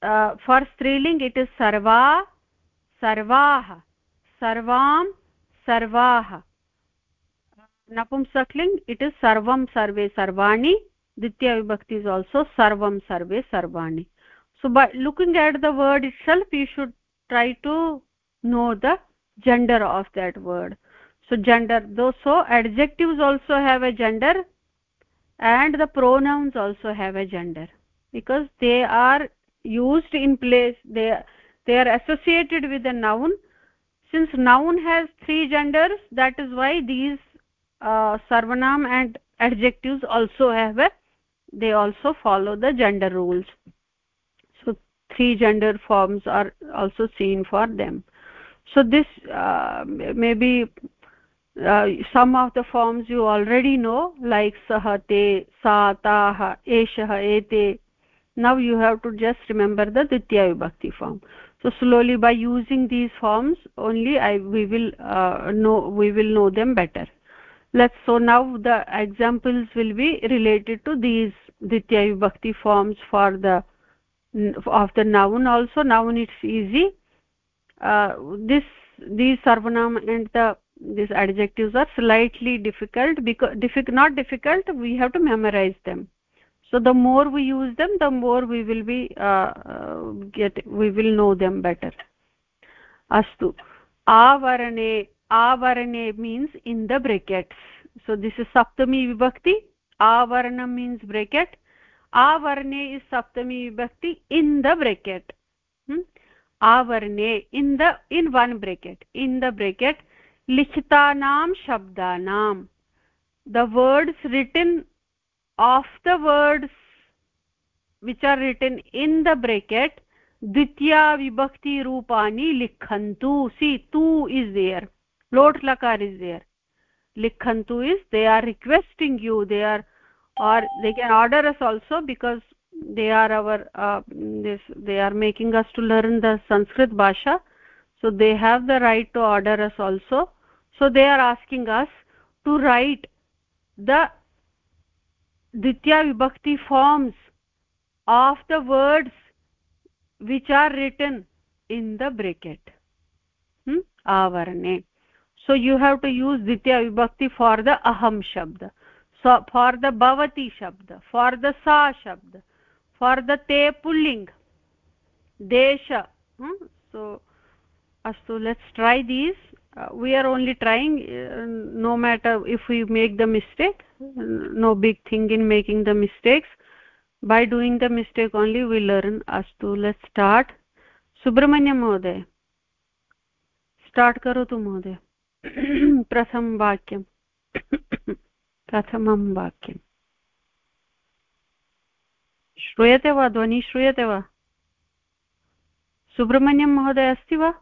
uh, for striling it is sarva सर्वाः सर्वां सर्वाः napumsakling it is sarvam sarve sarvani ditya vibhakti is also sarvam sarve sarvani. So by looking at the word itself you should try to know the gender of that word. So gender though so adjectives also have a gender and the pronouns also have a gender. Because they are used in place they they are associated with a noun. Since noun has three genders that is why these uh, sarvanam and adjectives also have a they also follow the gender rules. So three gender forms are also seen for them. So this uh, maybe uh, some of the forms you already know like sah te sa ete now you have to just remember the ditya vibhakti form. So slowly by using these forms only i we will uh, know we will know them better. Let's so now the examples will be related to these ditya vibhakti forms for the of the noun also. Noun it's easy. Uh, this these sarvanam and the these adjectives are slightly difficult because difficult not difficult we have to memorize them. So the more we use them the more we will be uh, uh, get we will know them better. Astu avarane avarane means in the brackets. So this is saptami vibhakti avaranam means bracket avarane is saptami vibhakti in the bracket hmm? avarne in the in one bracket in the bracket likhtanam shabdanam the words written of the words which are written in the bracket ditya vibhakti rupani likhantu see tu is there lot lakar is there likhantu is they are requesting you they are or they can order us also because they are our uh, this they are making us to learn the sanskrit bhasha. So they have the right to order us also. So they are asking us to write the ditya vibhakti forms of the words which are written in the bracket. Hmm? avarane. So you have to use ditya vibhakti for the aham shabd for the भवति शब्द for the सा शब्द for the ते pulling देश सो अस्तु let's try this we are only trying no matter if you make the mistake no big thing in making the mistakes by doing the mistake only we learn अस्तु let's start Subrahmanyam महोदय start करोतु महोदय प्रथमं वाक्यं प्रथमं वाक्यं श्रूयते वा ध्वनिः? श्रूयते वा? सुब्रह्मण्यं महोदय अस्ति वा?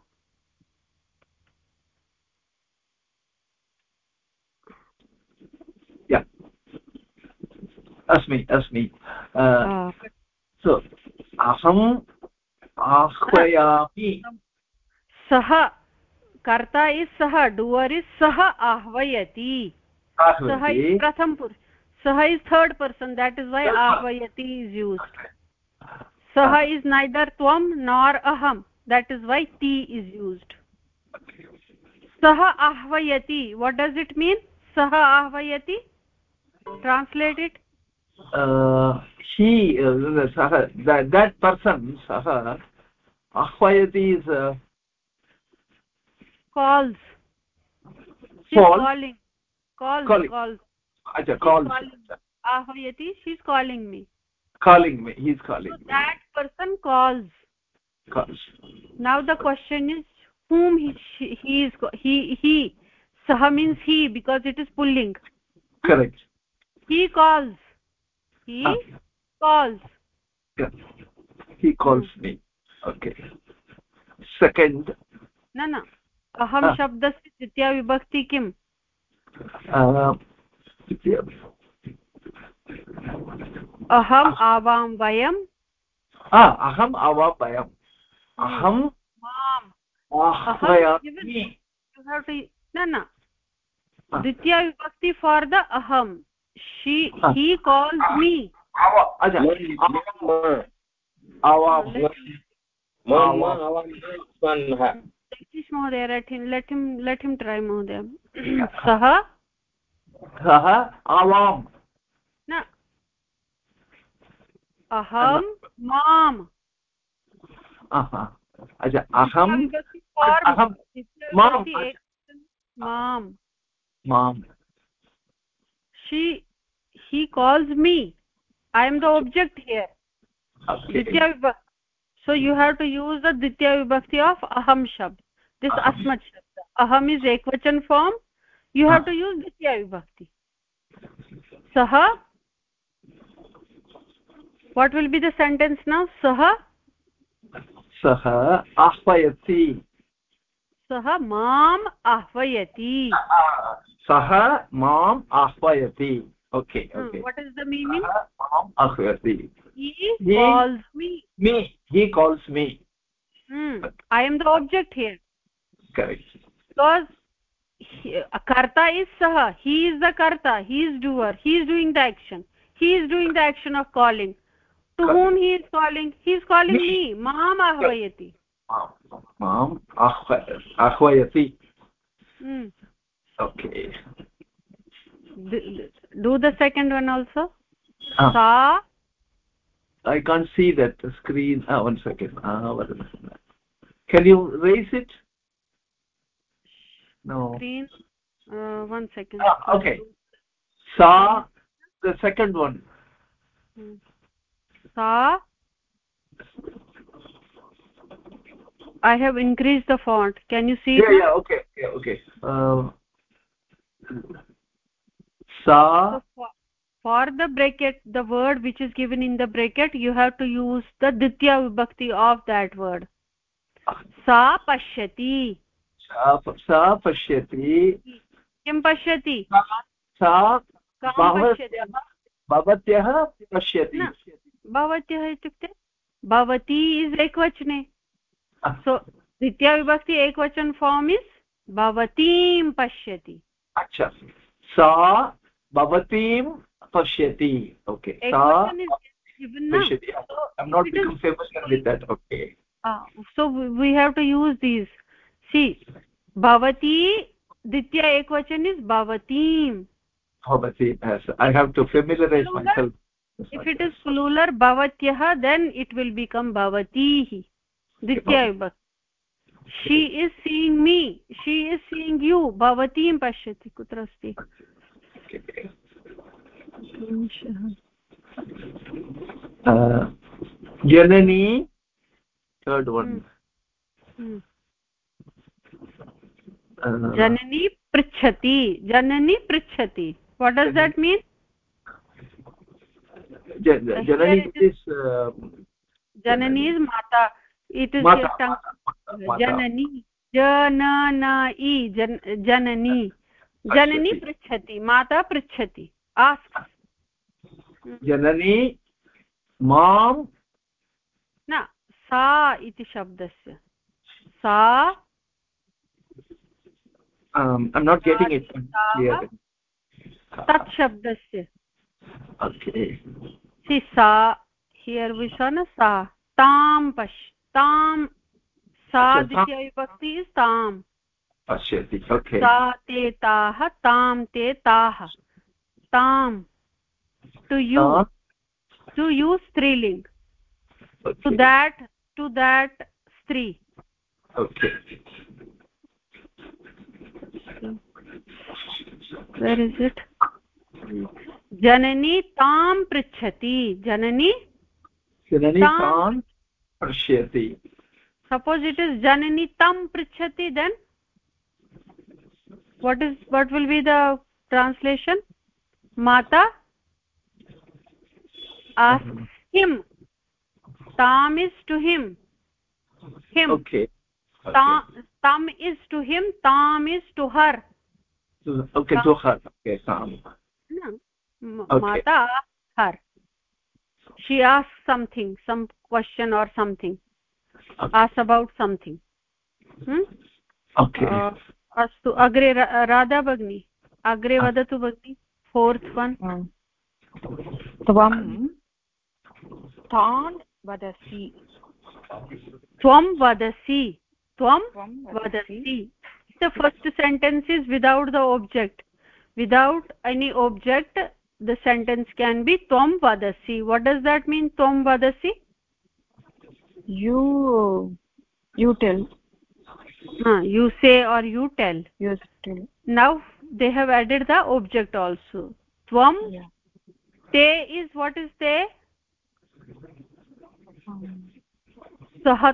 अस्मि अस्मि। सो अहम् आह्वयामि। सः कर्ता इस् सः डुवर् इस् सः आह्वयति। सः प्रथम सः is third person that is why आह्वयति इस् यूस्ड् सः इस् नैदर् त्वं नार् अहं देट् इस् वै ति इस् यूस्ड् सः आह्वयति वट् डस् इट् मीन् सः आह्वयति translate it he uh, saha, that, that person saha ahvayati is uh, calls. She's call. calling. Calling. calls Acha, calls ahvayati she's calling me calling me he's calling so me. that person calls calls now the question is whom he he is he he saha means he because it is pulling correct he calls he ah. calls yeah. he calls hmm. me okay second न न अहं शब्दस्य द्वितीया विभक्ति किम् अहम् आवां वयम्। अहम् आवां वयम्। अहं न न। Dvitiya vibhakti for the aham she he. Calls me practice महोदय लठिं लठिं महोदय। सः? सः? आवाम्। Me I am the object here dvitiya vibhakti so you have to use the dvitiya vibhakti of aham shabd this asmat shabd aham is ekvachan form you have to use ditya vibhakti sah what will be the sentence now saha saha ahvayati saha mam sah सः आह्वयति सः माम् आह्वयति सः माम् आह्वयति okay what is the meaning माम् आह्वयति me he calls me hmm. i am the object here correct. Because karta is sah he is the karta. He is doer. He is doing the action. He is doing the action of calling. To whom he is calling? He is calling me, maam ahvayati maam. Ahvayati hmm. okay. Do the second one also. Ah. sa. I can't see that screen. Ah one second. Ah can you raise it no. Screen uh, one second. Ah, okay. Sa the second one. Hmm. sa? I have increased the font. Can you see yeah yeah okay okay okay. Uh, sa. So for, for the bracket the word which is given in the bracket you have to use the ditya vibhakti of that word. Sa pashyati sa pashyati किं पश्यति? सा भवत्यः पश्यति? भवत्यः इत्युक्ते भवती is एकवचने। सो द्वितीया विभक्ति एकवचन फार्म् इस् भवतीं पश्यति। अच्छा। सा भवतीं पश्यति। Okay so we have to use these see bhavati ditya ekvachan is bhavatim bhavati i have to familiarize myself if it is plural bhavatyah then it will become bhavatihi ditya vibhakti she is seeing me she is seeing you bhavatim pashyati kutra asti janani third one जननी पृच्छति जननी पृच्छति। What does that mean janani is माता। It is janani. जननी। जननी जननी पृच्छति माता पृच्छति। जननी माँ। न सा इति शब्दस्य। सा um, i'm not getting it clear तत् शब्दस्य okay see sa here we saw na sa tam pash tam sa ditya vibhakti is tam pashyati okay sa te taah tam te taah tam to you uh, to you striling okay. to that to that stri okay Where is it जननी तां पृच्छति जननी जननी तां पृच्छति suppose it is janani tam prichhati then what is what will be the translation mata asks him tam is to him him okay, okay. Tam, is to him tam is to her okay to her okay tam no. Okay. mata her she asks something some question or something Okay. asks about something hmm? okay Uh, अस्तु अग्रे राधा भगिनी अग्रे वदतु भगिनि fourth one त्वं तान् वदसि त्वं वदसि tvam vadasi the first sentence is without the object. Without any object the sentence can be tvam vadasi what does that mean tvam vadasi you you tell. Huh, you say or you tell. You tell. Now they have added the object also. Tvam yeah. te is what is te? Um. Sah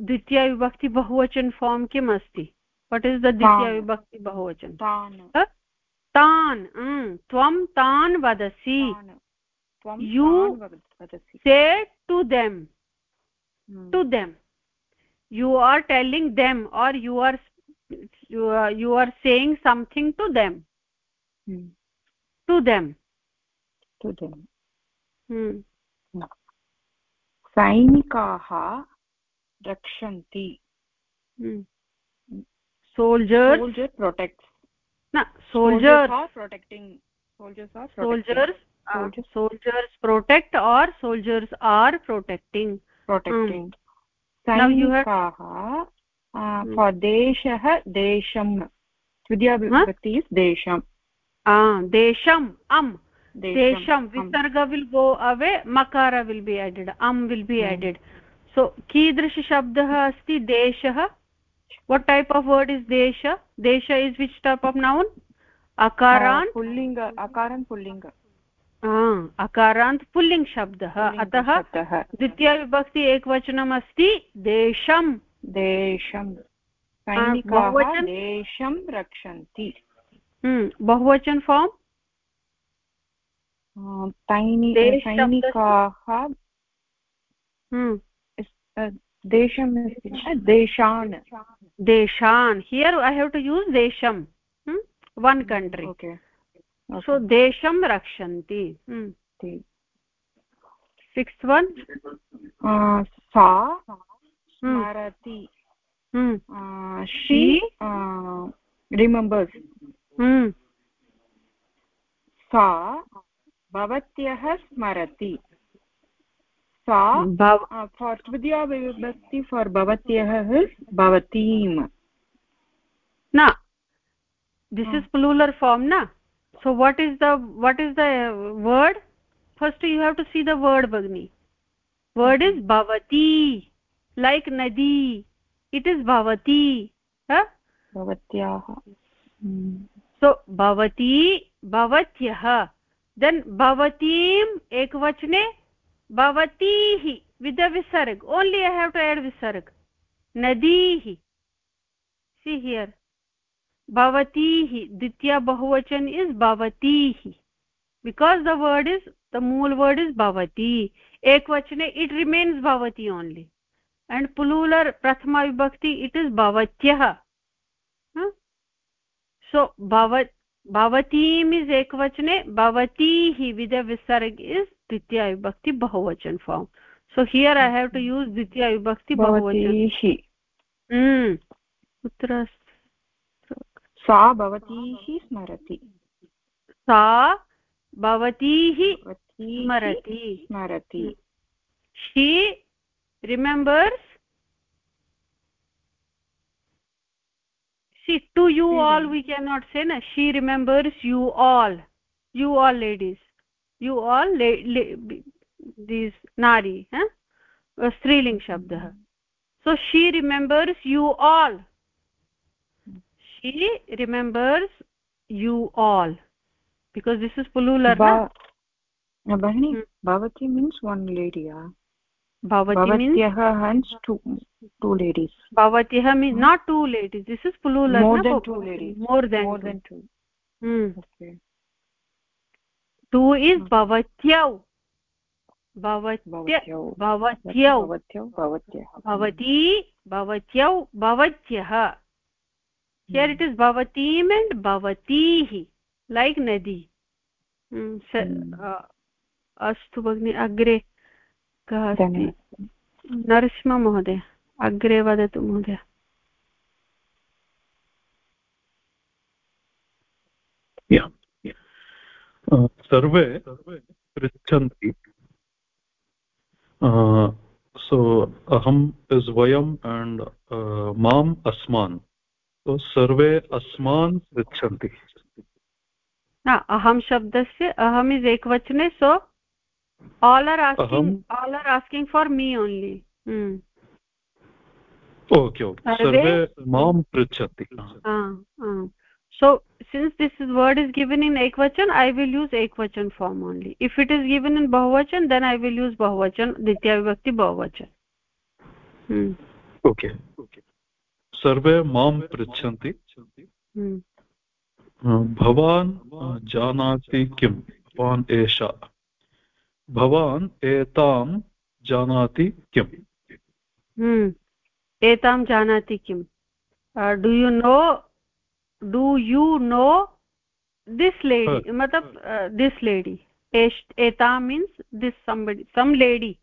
द्वितीया विभक्ति बहुवचन form किम् अस्ति? वट् is the विभक्ति बहुवचन? तान्। त्वं तान् वदसि। You say to them to them you are telling them are you are you are saying something to them to them to them सैनिकाः रक्षन्ति। सोल्जर्स् सोल्जर् प्रोटेक्ट् न soldier protecting soldiers soldiers protect are soldiers are protecting सैनिकाः visarg will go away makar will be added am will be added so कीदृश शब्दः अस्ति देशः what type of word is देश desha is which type of noun? Akarant पुल्लिङ्ग अकारन् पुल्लिङ्ग akarant pulling शब्दः अतः द्वितीयविभक्ति एकवचनम् अस्ति देशं देशं बहुवचन? देशं रक्षन्ति हम्म, बहुवचन फार्म् देशान्। देशान्। Here I have to use देशं। वन् कण्ट्री सो देशं रक्षन्ति। सिक्स् वन् सा। स्मरति। शी। रिमेम्बर्स्। सा। भवत्यः स्मरति। विभक्ति फार् भवत्यः भवतीम्। न। दिस् इस् प्लूलर् फार्म् न so what is the what is the word first you have to see the word bhagini word is bhavati like nadi it is bhavati भवत्याः। सो भवती भवत्यः देन् भवतीम् एकवचने bhavatihi with the visarg only i have to add visarg nadihi see here bhavatihi ditya bahuvachan is bhavatihi because the word is the mool word is bhavati ekvachane it remains bhavati only and plural prathama vibhakti it is bhavatyah huh? so bhavat bhavatim is ekvachane bhavatihi with a visarg is द्वितीया विभक्ति बहुवचन form so here I have to use द्वितीया विभक्ति बहुवचन. She remembers to you all we can not say न she remembers you all you all ladies you all these nari huh? स्त्रीलिङ्ग् शब्दः so she remembers you all she remembers you all because this is plural भगिनी भवती means one lady भवत्यः हन्स् two ladies भवत्यः means not two ladies this is plural more than two तु is भवत्यौ भवत्यौ भवती भवत्यौ। भवत्यः हियर् इट् इस् भवतीम् अण्ड् भवतीः लैक् नदी। हम्म, अस्तु भगिनि अग्रे कः नरसिंह महोदय अग्रे वदतु महोदय। Yeah. सर्वे सर्वे पृच्छन्ति। सो अहम् इस् वयम् अण्ड् माम् अस्मान्। सर्वे अस्मान् पृच्छन्ति। अहं शब्दस्य अहम् इस् एकवचने so all are asking all are asking for me only okay okay सर्वे माँ पृच्छन्ति। So since this is word is given in ekvachan i will use ekvachan form only if it is given in bahuvachan then i will use bahuvachan ditya vibhakti bahuvachan hmm okay okay सर्वे माँ पृच्छन्ति भवान् जानाति किं भवान् एषा भवान् एतां जानाति किम् हम्म, एतां जानाति किम् do you know do you know this lady? Matlab uh, this lady. Eta means this somebody some lady.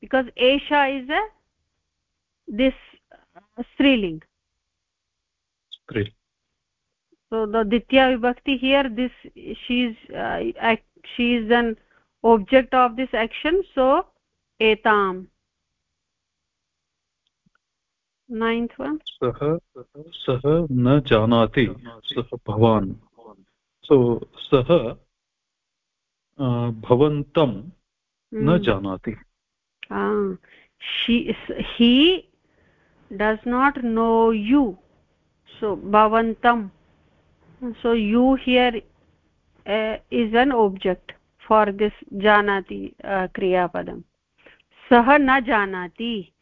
Because esha is a this Sri striling. So the ditya vibhakti here this she is uh, she is an object of this action. So etam. Ninth one सः सः न जानाति सः भवान् सो सः भवन्तं न जानाति she he does not know you so bhavantam so you here uh, is an object for this janati uh, kriya padam sah na janati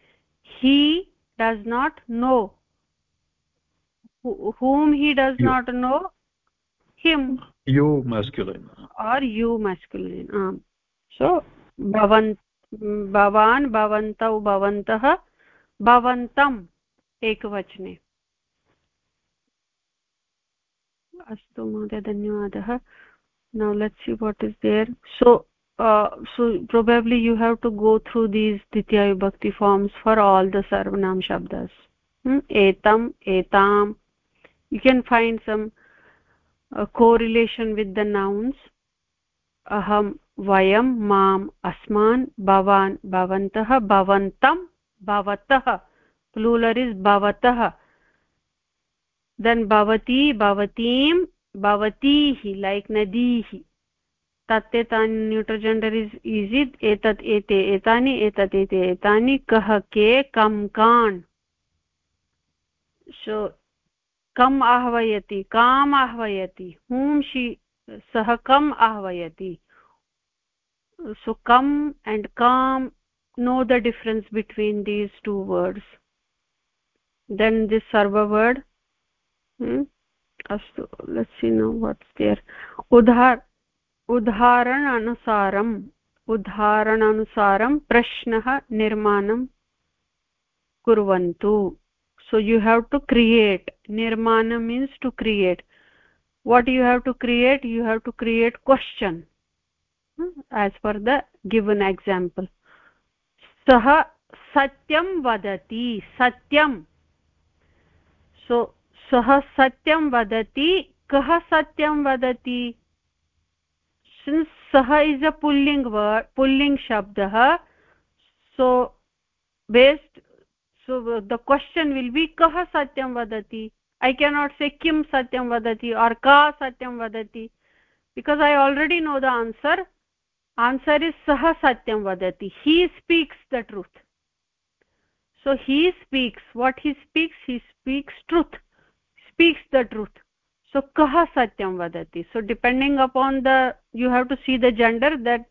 he does not know Wh whom he does you. not know him you masculine or you masculine um so bhavan भवान् भवन्तौ भवन्तः भवन्तम् एकवचने अस्तु महोदय धन्यवादः now let's see what is there so uh, so probably you have to go through these ditya vibhakti forms for all the sarvanam shabdas hmm? etam etam you can find some uh, correlation with the nouns aham vayam mam asman bhavan bhavantah bhavantam bhavatah plural is bhavatah then bhavati bhavatim भवतीः like नदीः तत् एतानि neutral gender is is एतत् एते एतानि, एतत् एते एतानि, कः, के कं कान्। सो, कम् आह्वयति, काम् आह्वयति, हूँ, शी, सः, कम् आह्वयति। so come and calm know the difference between these two words then this sarva word hmm? अस्तु let's see now what's there उदाहर उदाहरणानुसारम् उदाहरणानुसारं प्रश्न निर्माण कुर्वन्तु. So you have to create nirman means to create what you have to create you have to create question as per the given example सः सत्यं वदति, सत्यं. सो सः सत्यं वदति, कः सत्यं वदति? सिन्स् सः इस् अ पुल्लिङ्ग् वर्ड् पुल्लिङ्ग् शब्दः so based so the question will be कः सत्यं वदति ऐ केनाट् से किं सत्यं वदति आर् का सत्यं वदति because I already know the answer answer is सः सत्यं वदति he speaks the truth so he speaks what he speaks he speaks truth speaks the truth so कः सत्यं वदति so depending upon the you have to see the gender that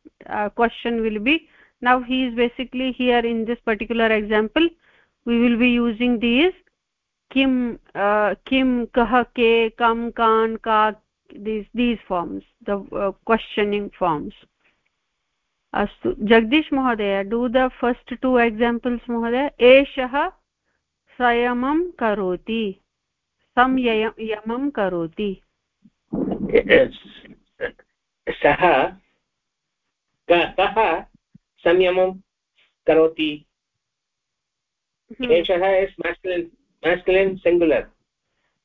question will be now he is basically here in this particular example we will be using these किं किं कः के कं कान् का these these forms the questioning forms अस्तु जगदीश महोदय do the first two examples महोदय एषः संयमं करोति संयमं करोति। सः कः संयमं करोति। एषः is masculine masculine singular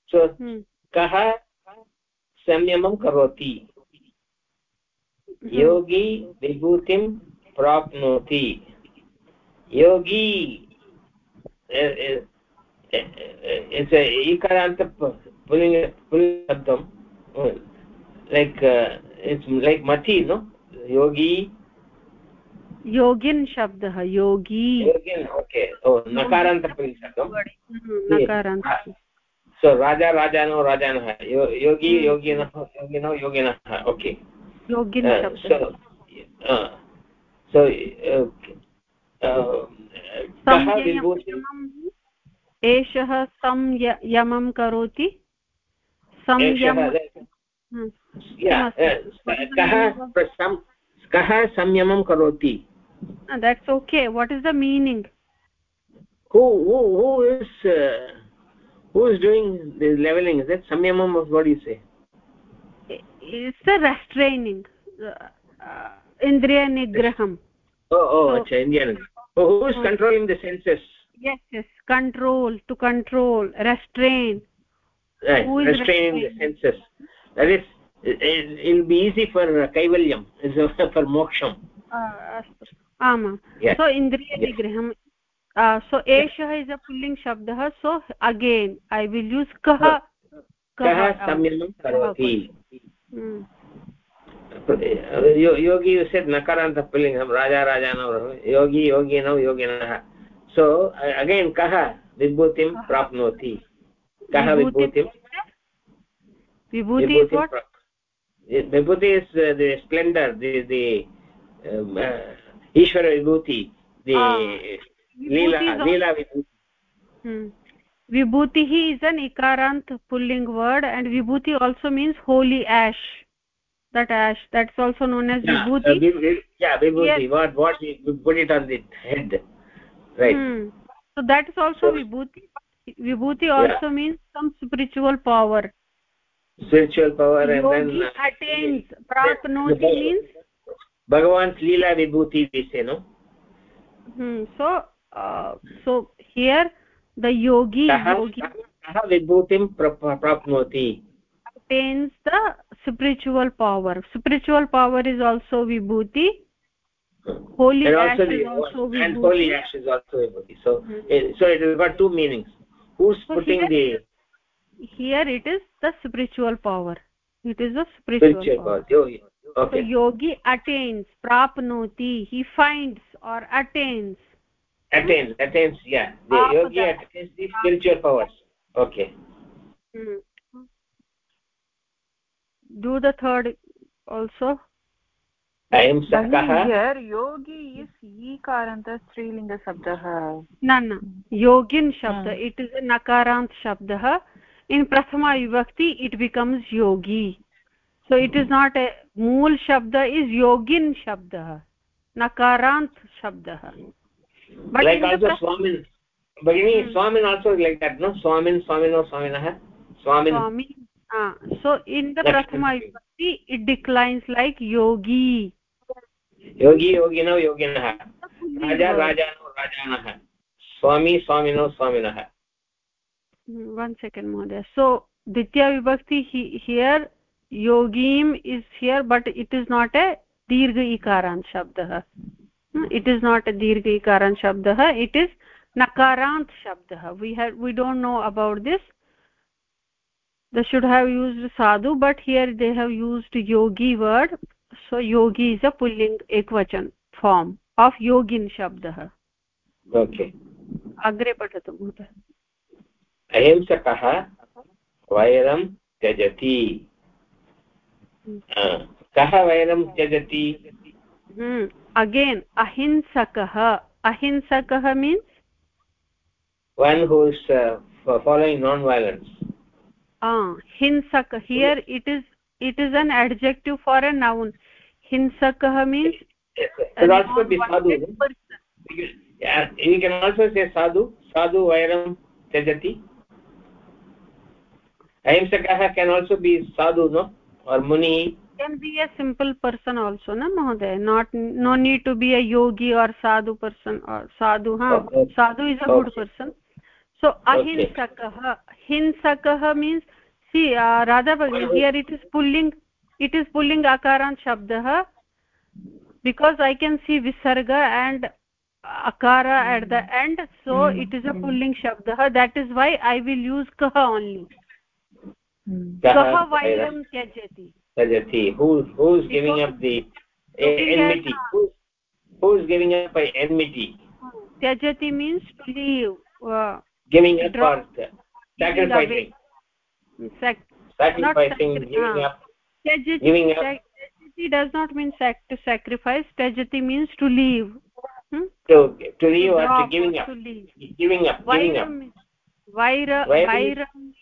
so कः संयमं करोति? योगी विभूतिं प्राप्नोति। योगी it's a ikaranta pulling pulling shabdam like uh, it's like mati no yogi योगिन् शब्दः योगी योगिन् ओके ओ नकारान्त पुल्लिङ्ग शब्दं नकारान्त so raja rajano rajanah yogi yoginah yoginah yoginah okay yogin uh, so uh, so कः विभूतिम् एषः संयमं करोति कः संयमं करोति that's okay what is the meaning who is uh, doing the leveling is that samyamam what do you say it's the restraining uh, uh, indriya nigraham oh oh acha indriya oh, who is controlling the senses yes yes control to control restrain right who is restraining the senses that is it will be easy for kaivalyam for moksham आमां so इन्द्रियनिग्रहं so eshah is a pulling shabdah so again i will use kah kah samyamam karoti yogi you said nakaranta pullingam raja rajanav yogi yoginau so again कः Vibhuti प्राप्नोति कः विभूतिं विभूति is the splendour the ईश्वरविभूति the Leela Leela Vibhuti uh, um, uh, vibhutihi ah, hmm. is an ikarant pulling word and vibhuti also means holy ash. That ash that's also known as vibhuti. yeah, vibhuti uh, what what we put it on the head. Right hmm. so that is also so, vibhuti vibhuti also yeah. means some spiritual power spiritual power Yogi and then attains uh, attains prapnoti means bhagavan's leela vibhuti we say no hmm so uh, so here the yogi yogi kah vibhutim prapnoti attains the spiritual power spiritual power is also vibhuti holy and also the, is also vibhuti. and holy ash is also vibhuti so mm -hmm. it, so it has got two meanings. Who's so putting here, the here it is the spiritual power. It is the spiritual, spiritual power, power. okay so yogi attains prapnoti he finds or attains. Attains attains yeah. The yogi attains the spiritual powers. Okay. Hmm. do the third also अयं योगी is ईकारान्त न न योगिन् शब्द it is नकारान्त शब्दः। In प्रथमा विभक्ति it becomes Yogi. So it is not a मूल शब्द is योगिन् शब्दः नकारान्त शब्दः। भगिनि स्वामिन् also like so in the प्रथमा विभक्ति इट् डिक्लैन्स् लैक् योगी। योगी योगिनौ योगिनः। राजा राजानौ राजानः। स्वामी स्वामिनौ स्वामिनः। वन् सेकेण्ड् महोदय। सो द्वितीयविभक्ति here योगीम् is here but it is not a दीर्घ इकारान् शब्दः। इट् इस् नाट् ए दीर्घ इकारान् शब्दः इट् इस् नकारान्त् शब्दः। We hey we don't know about this they should have used Sadhu but here they have used Yogi word so Yogi is a पुल्लिङ्ग् एकवचन फार्म् आफ् योगिन् शब्दः अग्रे पठतु महोदय। अहिंसकः वैरं त्यजति। कः अगेन त्यजति? हम्म, अगेन् अहिंसकः। अहिंसकः means one who's following non violence हिंसक here it is it is an adjective for a noun hinsakah means it also be sadhu yeah, you can also say sadhu sadhu vairam त्यजति ahimsakah can also be sadhu no or muni can be a simple person also na mahoday not no need to be a yogi or sadhu person or sadhu ha okay. sadhu is a okay. good person so ahinsakah okay. hinsakah means see uh, radha here it is pulling it is pulling akarant shabdah because i can see visarga and akara at the end so mm. it is a pulling shabdah that is why i will use kah only. Kah vairam tyajati tyajati who who is giving up the enmity? who who is giving up by enmity? Tyajati means to leave uh, giving up or sacrificing. Sac sacrificing giving up. giving up. Does not mean sac to sacrifice tyajati means to leave. Hmm? to to leave or to giving up. to leave. giving up giving up. Vaira vairam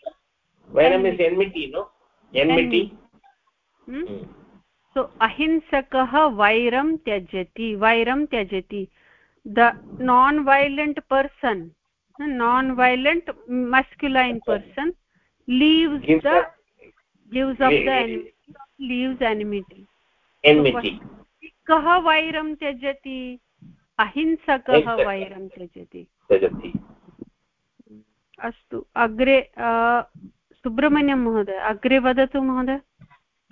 vairam. Is enmity. no? Enmity? Hmm? Hmm. so ahinsakah vairam tyajati vairam tyajati the non violent person non violent masculine person leaves gives the up, gives up the enmity. Leaves enmity. Enmity. कः वैरं त्यजति अहिंसकः वैरं त्यजति। त्यजति। अस्तु अग्रे सुब्रह्मण्यं महोदय अग्रे वदतु महोदय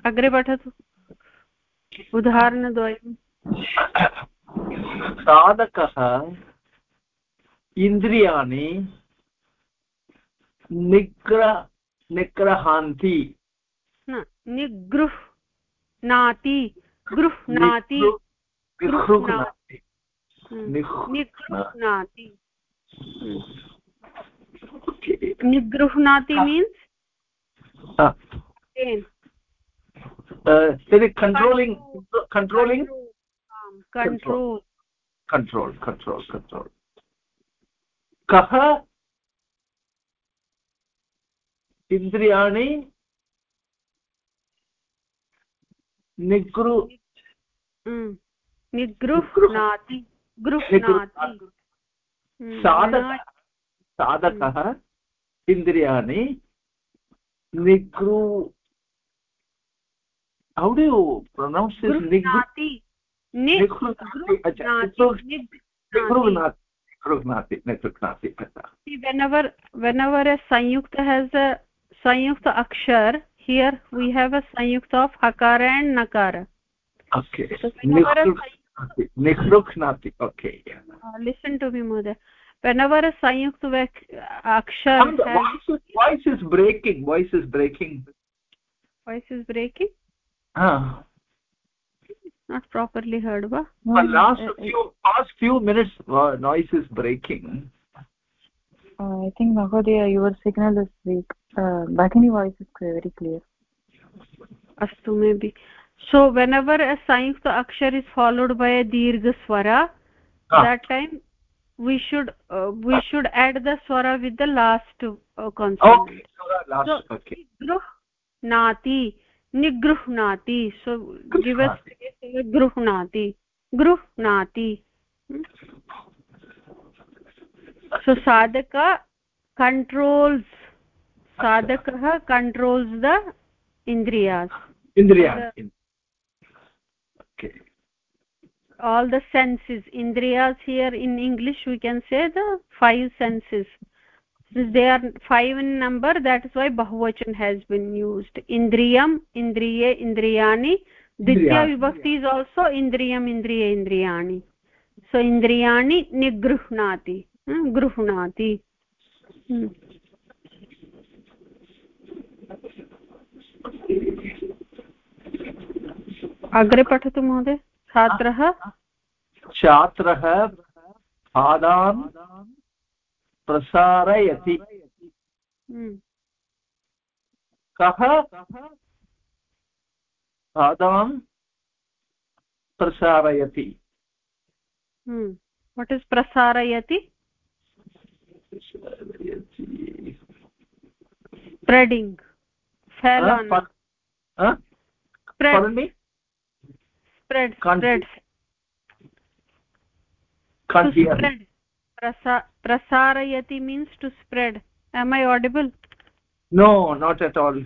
अग्रे पठतु। उदाहरणद्वयं साधकः इन्द्रियाणि निग्रह निग्रहान्ति। निगृह्णाति गृह्णाति निगृह्णाति means controlling controlling control control कः इन्द्रियाणि निगृ निगृह्णाति गृह्णाति। साधक साधकः संयुक्त has sanyukta akshar here we have a sanyukta of hakara and nakara okay so nikrukhnati okay yeah. uh, listen to me mother whenever a sanyukta akshar voice, is, voice is breaking voice is breaking voice is breaking ah not properly heard ba well, last uh, few past few minutes uh, noise is breaking uh, i think mahodaya your signal is weak uh, bakini voice is very clear astu maybe so whenever a sanyukta akshar is followed by a dirgha swara ah. that time we should uh, we should add the swara with the last uh, consonant okay so last so, okay gruhnati निगृह्णाति so give us गृह्णाति गृह्णाति so sadhaka controls sadhakah controls the indriyas indriyas okay all the senses indriyas here in english we can say the five senses since they are five in number that is why bahuvachan has been used indriyam indriye indriyani ditya vibhakti is also indriyam indriye indriyani so indriyani nigruhnati hmm, gruhnati hmm. अग्रे पठतु महोदय छात्रः? छात्रः पादान् प्रसारयति। हम्म। कः? पादान् प्रसारयति। What is प्रसारयति? spreading. Fell on. Huh? spread. Pardon me? spread spread. Can't to spread. Prasa prasarayati means to spread. Am i audible? No not at all.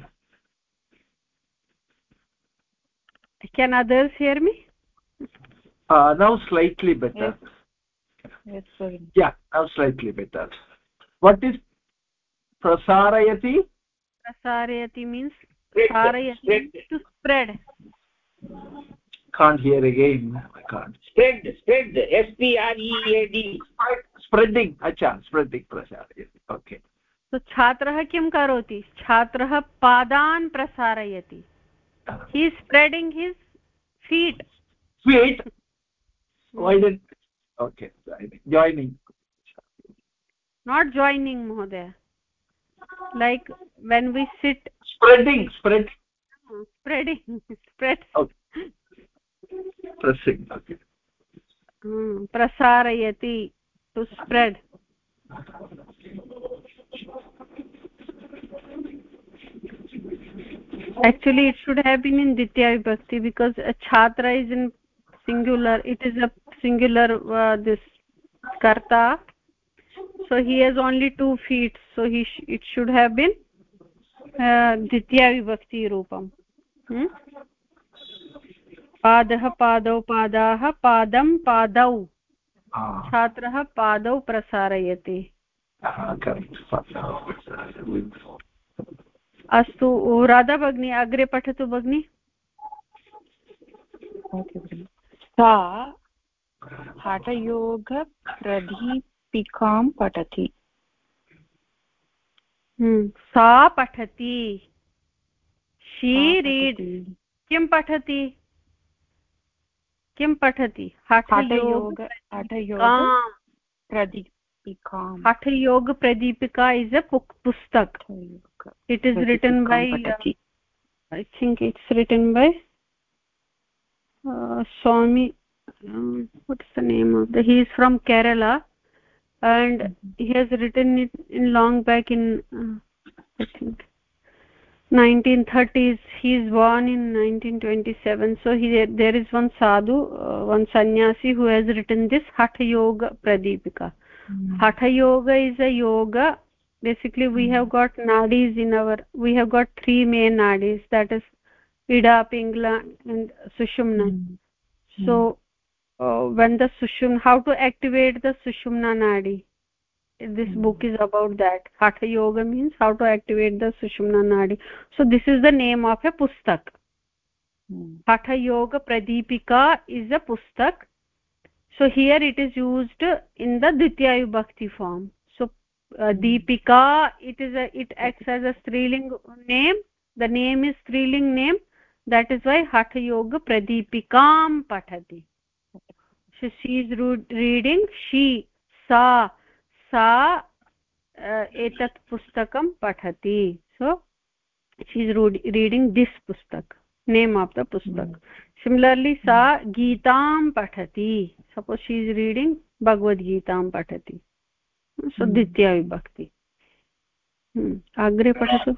Can others hear me? Uh, now slightly better. Yes. Yes, yeah now slightly better what is prasarayati prasarayati means prasarayati to spread can't hear again i can't spread spread s p r e a d spreading acha spreading prasarayati okay so छात्रः किं करोति छात्रः पादान् प्रसारयति he is spreading his feet feet why did okay joining Not joining mohdaya like when we sit spreading spread spreading spread okay pressing okay hmm prasarayati to spread actually it should have been in ditya vibhakti because a chhatra is in singular it is a singular uh, this karta so he has only two feet so he sh it should have been uh, ditya vibhakti roopam hmm? पादः पादौ पादाः पादं पादौ छात्रः पादौ प्रसारयति अस्तु राधा भगिनी अग्रे पठतु भगिनि सा पिकां पठति। हम्म, सा पठति। शीरीड् किं पठति? किं पठति? हठयोगप्रदीपिका इस् अ पुस्तक। It is written by I think it's written by Swami what is the name of the he is from Kerala and mm -hmm. he has written it in long back in uh, i think 1930s he is born in 1927 so he there is one sadhu uh, one sannyasi who has written this hatha yoga pradipika. Mm hatha yoga is a yoga. Basically we have hmm. got nadis in our we have got three main nadis. That is ida pingla and sushumna. Mm. so when the sushumna how to activate the sushumna nadi this mm. book is about that. Hatha yoga means how to activate the sushumna nadi so this is the name of a pustak. Mm. hatha yoga pradipika is a pustak. So here it is used in the ditya vibhakti form. Uh, deepika it is a it acts as a striling name. The name is striling name. That is why hatha yoga pradipikam pathati so she is reading she sa sa uh, etat pustakam pathati so she is reading this pustak name of the pustak mm. similarly sa geetam pathati suppose she is reading bhagavad geetam pathati so द्वितीया विभक्ति अग्रे पठतु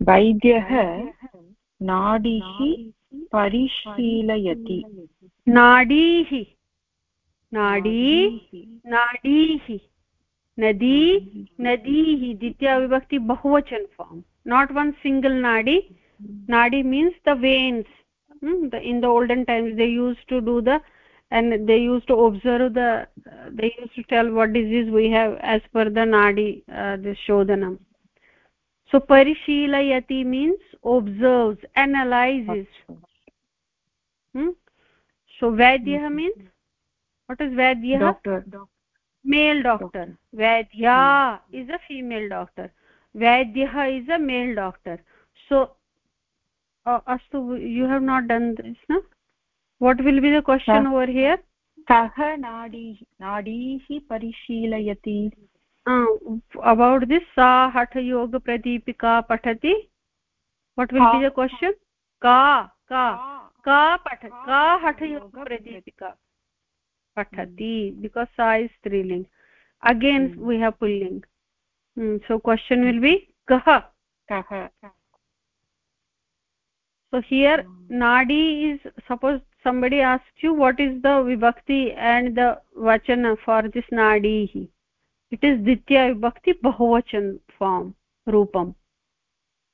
वैद्यः नाडीः परिशीलयति नाडीः नाडी नाडीः नदी नदीः द्वितीया विभक्ति बहुवचन form not one single nadi nadi means the veins in the olden times they used to do the and they used to observe the uh, they used to tell what disease we have as per the nadi uh, the shodhanam so parishilayati means observes analyzes hmm? so vaidya hmm. means what is vaidya doctor male doctor vaidya hmm. is a female doctor vaidya is a male doctor so uh, astu you have not done this no what will be the question over here कः नाडी नाडीः परिशीलयति about this sa hatha yoga pradipika pathati what will be the question ka ka ka patha ka hatha pradipika pathati because sa is striling again hmm. we have pulling hmm. so question will be kah kah so here nadi is suppose somebody asks you what is the vibhakti and the vachana for this nadi it is ditya vibhakti bahuvachan form rupam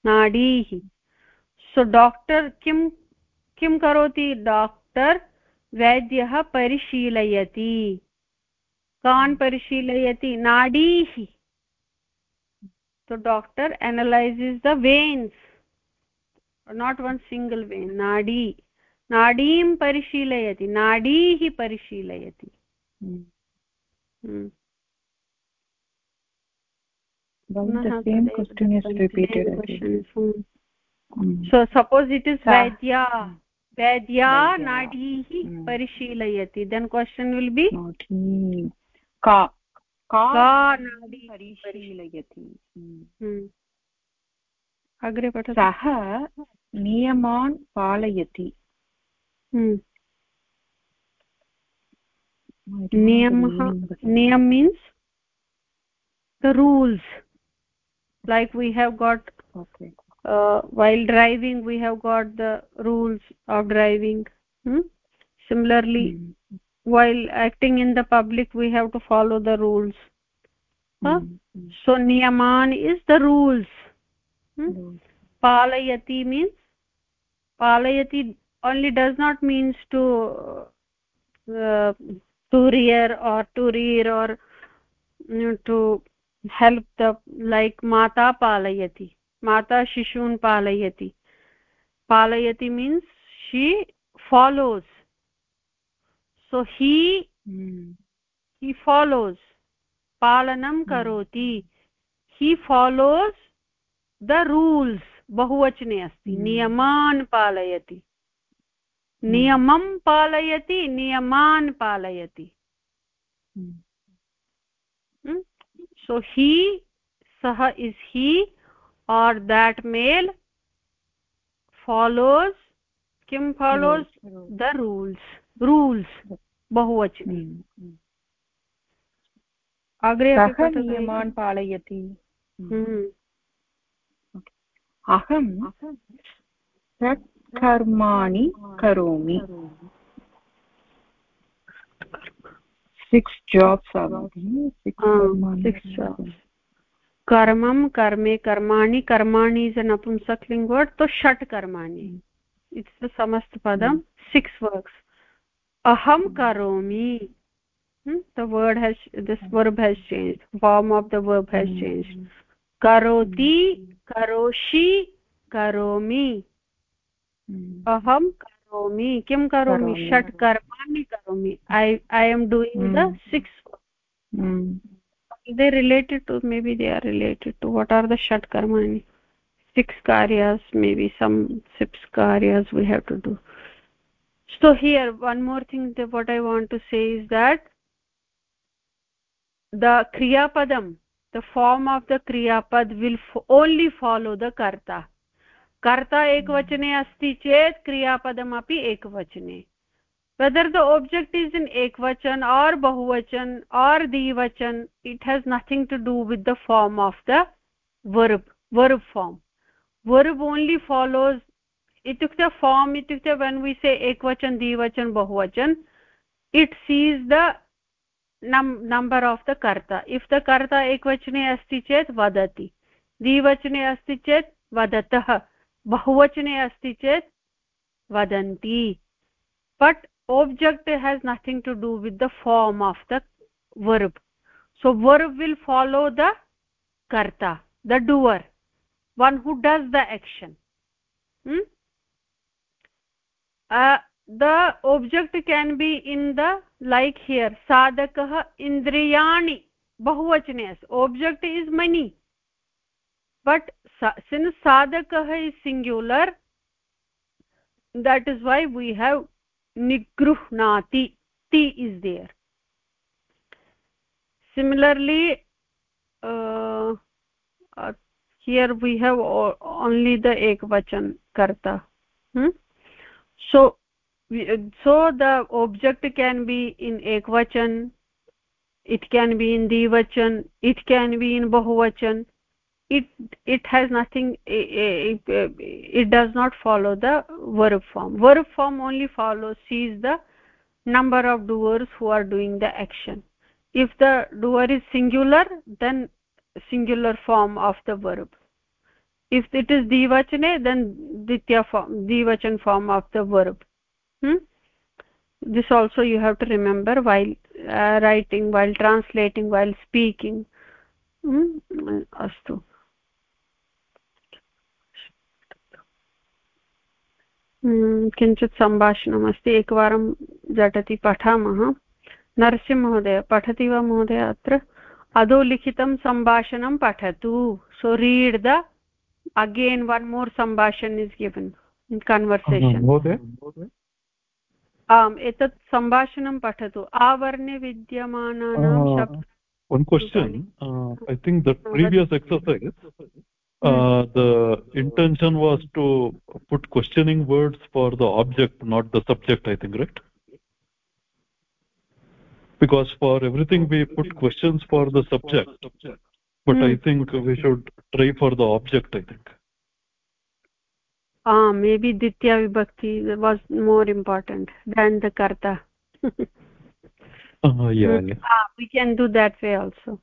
नाडीः so doctor किं किं करोति? Doctor वैद्यः परिशीलयति। कान् परिशीलयति? नाडीः। So doctor analyses the veins not one single vein nadi. नाडीं परिशीलयति नाडीः परिशीलयति। Hmm. Hmm. नाडीं परिशीलयति नाडीः परिशीलयति so suppose it is vaidya vaidya nadih parishilati then question will be ka का नाडी परिशीलयति अग्रे पठ सः नियमान् पालयति niyamah niyam means the rules like we have got okay uh, while driving we have got the rules of driving hmm? similarly mm. while acting in the public we have to follow the rules huh? mm. so niyaman is the rules hmm? mm. palayati means palayati only does not means to uh, to rear or to rear or you know, to like mata palayati mata shishun palayati palayati means she follows so he mm. he follows palanam mm. karoti he follows the rules बहुवचने अस्ति नियमान् पालयति नियमं पालयति नियमान् पालयति so he saha is he or that male follows kim follows the rules rules बहुवचने अग्रे नियमान् पालयति अहं कर्माणि करोमि सिक्स जॉब्स कर्मम कर्मे कर्माणि कर्माणि इज़ अपुंसक लिंग वर्ड तो षट कर्माणि इट्स द समस्त पदम सिक्स वर्क्स अहम करोमि the word has this verb has change form of the verb has change करोति करोषि करोमि अहम करोमि किं करोमि? षट् कर्माणि करोमि। I am doing the six they related to maybe they are related to what are the षट् कर्माणि? सिक्स् कार्यास् मे बि some six कार्यास् we have to do so here one more thing the what I want to say is that the क्रियापदं the form of the क्रियापद् will only follow the कर्ता कर्ता एकवचने अस्ति चेत् क्रियापदमपि एकवचने। Whether the object is in एकवचन आर् बहुवचन आर् द्विवचन it has nothing to do with the form of the verb verb form verb only follows इत्युक्ते फार्म् इत्युक्ते वेन् वि से एकवचन, द्विवचन, बहुवचन it sees the number of the कर्ता। If the कर्ता एकवचने अस्ति चेत् वदति। द्विवचने अस्ति चेत् वदतः। बहुवचने अस्ति चेत् वदन्ति. But object has nothing to do with the form of the verb so verb will follow the कर्ता the doer one who does the action the object can be in the like here साधकः इन्द्रियाणि बहुवचने as object is many but since sadakah is singular that is why we have nigruhnati ti is there similarly uh, uh, here we have only the ekvachan karta hmm? so so the object can be in ekvachan it can be in dvachan it can be in bahuvachan it it has nothing it, it, it does not follow the verb form. Verb form only follows sees the number of doers who are doing the action. If the doer is singular then singular form of the verb. If it is dvachane then ditya form dvachan form of the verb. Hmm? this also you have to remember while uh, writing while translating while speaking. Hmm? किञ्चित् सम्भाषणमस्ति एकवारं झटति पठामः। नरसिंहमहोदय पठति वा महोदय अत्र? अधो लिखितं सम्भाषणं पठतु। So read the again one more सम्भाषण is given conversation आम् एतत् सम्भाषणं पठतु। आवर्णे विद्यमानानां one question. Uh, i think the previous exercise uh, the intention was to put questioning words for the object not the subject i think right? Because for everything we put questions for the subject but i hmm. think we should try for the object i think. Ah maybe ditya vibhakti was more important than the karta. Uh, yeah, yeah. Ah, we can do that way also.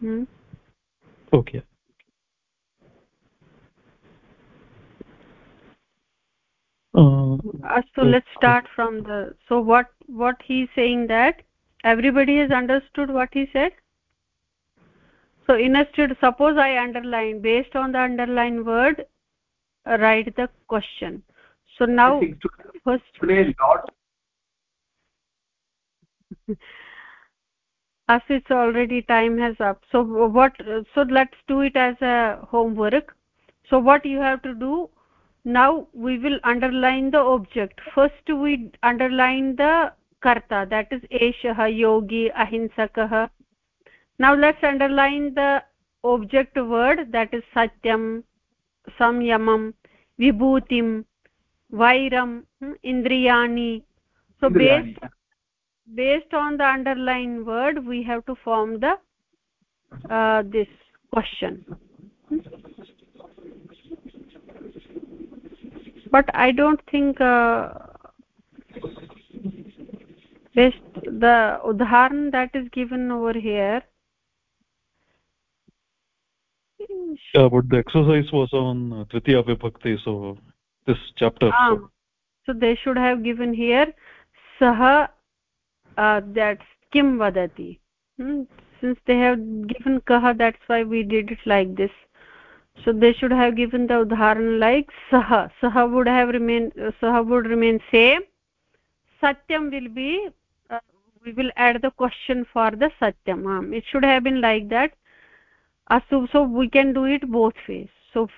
Hmm? okay uh, so let's start from the so what what he's saying that everybody has understood what he said? So instead suppose i underline based on the underlined word write the question. So now first as it's already time has up. So what so let's do it as a homework. So what you have to do now we will underline the object. First we underline the karta that is eshah yogi ahinsakah. Now let's underline the object word that is satyam samyamam vibhutim vairam hmm, indriyani. So based based on the underlined word we have to form the uh, this question hmm? But i don't think uh, the udharan that is given over here yeah but the exercise was on uh, tritiya vibhakti so this chapter um, so. so they should have given here saha uh, that's kim vadati hmm? since they have given kaha that's why we did it like this so they should have given the udharan like saha saha would have remained saha would remain same. Satyam will be uh, we will add the question for the satyam. Um, it should have been like that. Uh, so, we can do it both ways. So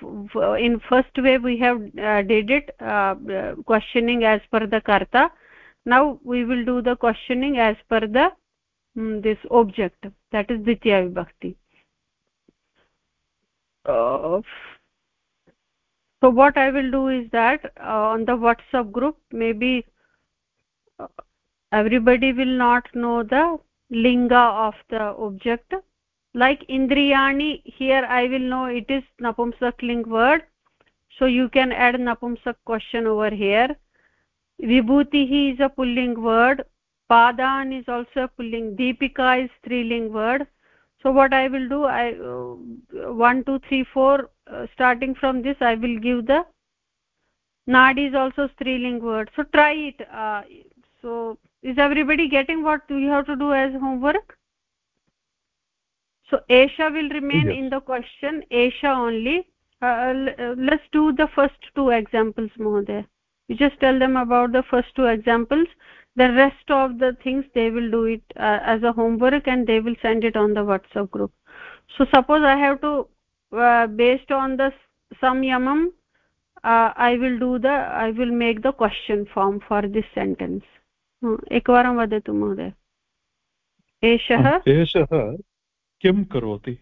in first way we have uh, did it uh, questioning as per the karta. Now we will do the questioning as per the um, this object that is ditya vibhakti so what i will do is that uh, on the whatsapp group maybe uh, everybody will not know the linga of the object. Like indriyani here i will know it is napumsak ling word. So you can add napumsak question over here. Vibhutihi is a pulling word. Padan is also a pulling. Deepika is striling word so what i will do i uh, 1 2 3 4 uh, starting from this i will give the nadi is also striling word. So try it uh, so is everybody getting what you have to do as homework? So esha will remain yes. in the question esha only. Uh, uh, let's do the first two examples mohoday. You just tell them about the first two examples the rest of the things they will do it uh, as a homework and they will send it on the whatsapp group so suppose i have to uh, based on the samyamam uh, i will do the i will make the question form for this sentence एकवारं वदतु महोदय एषः एषः किं करोति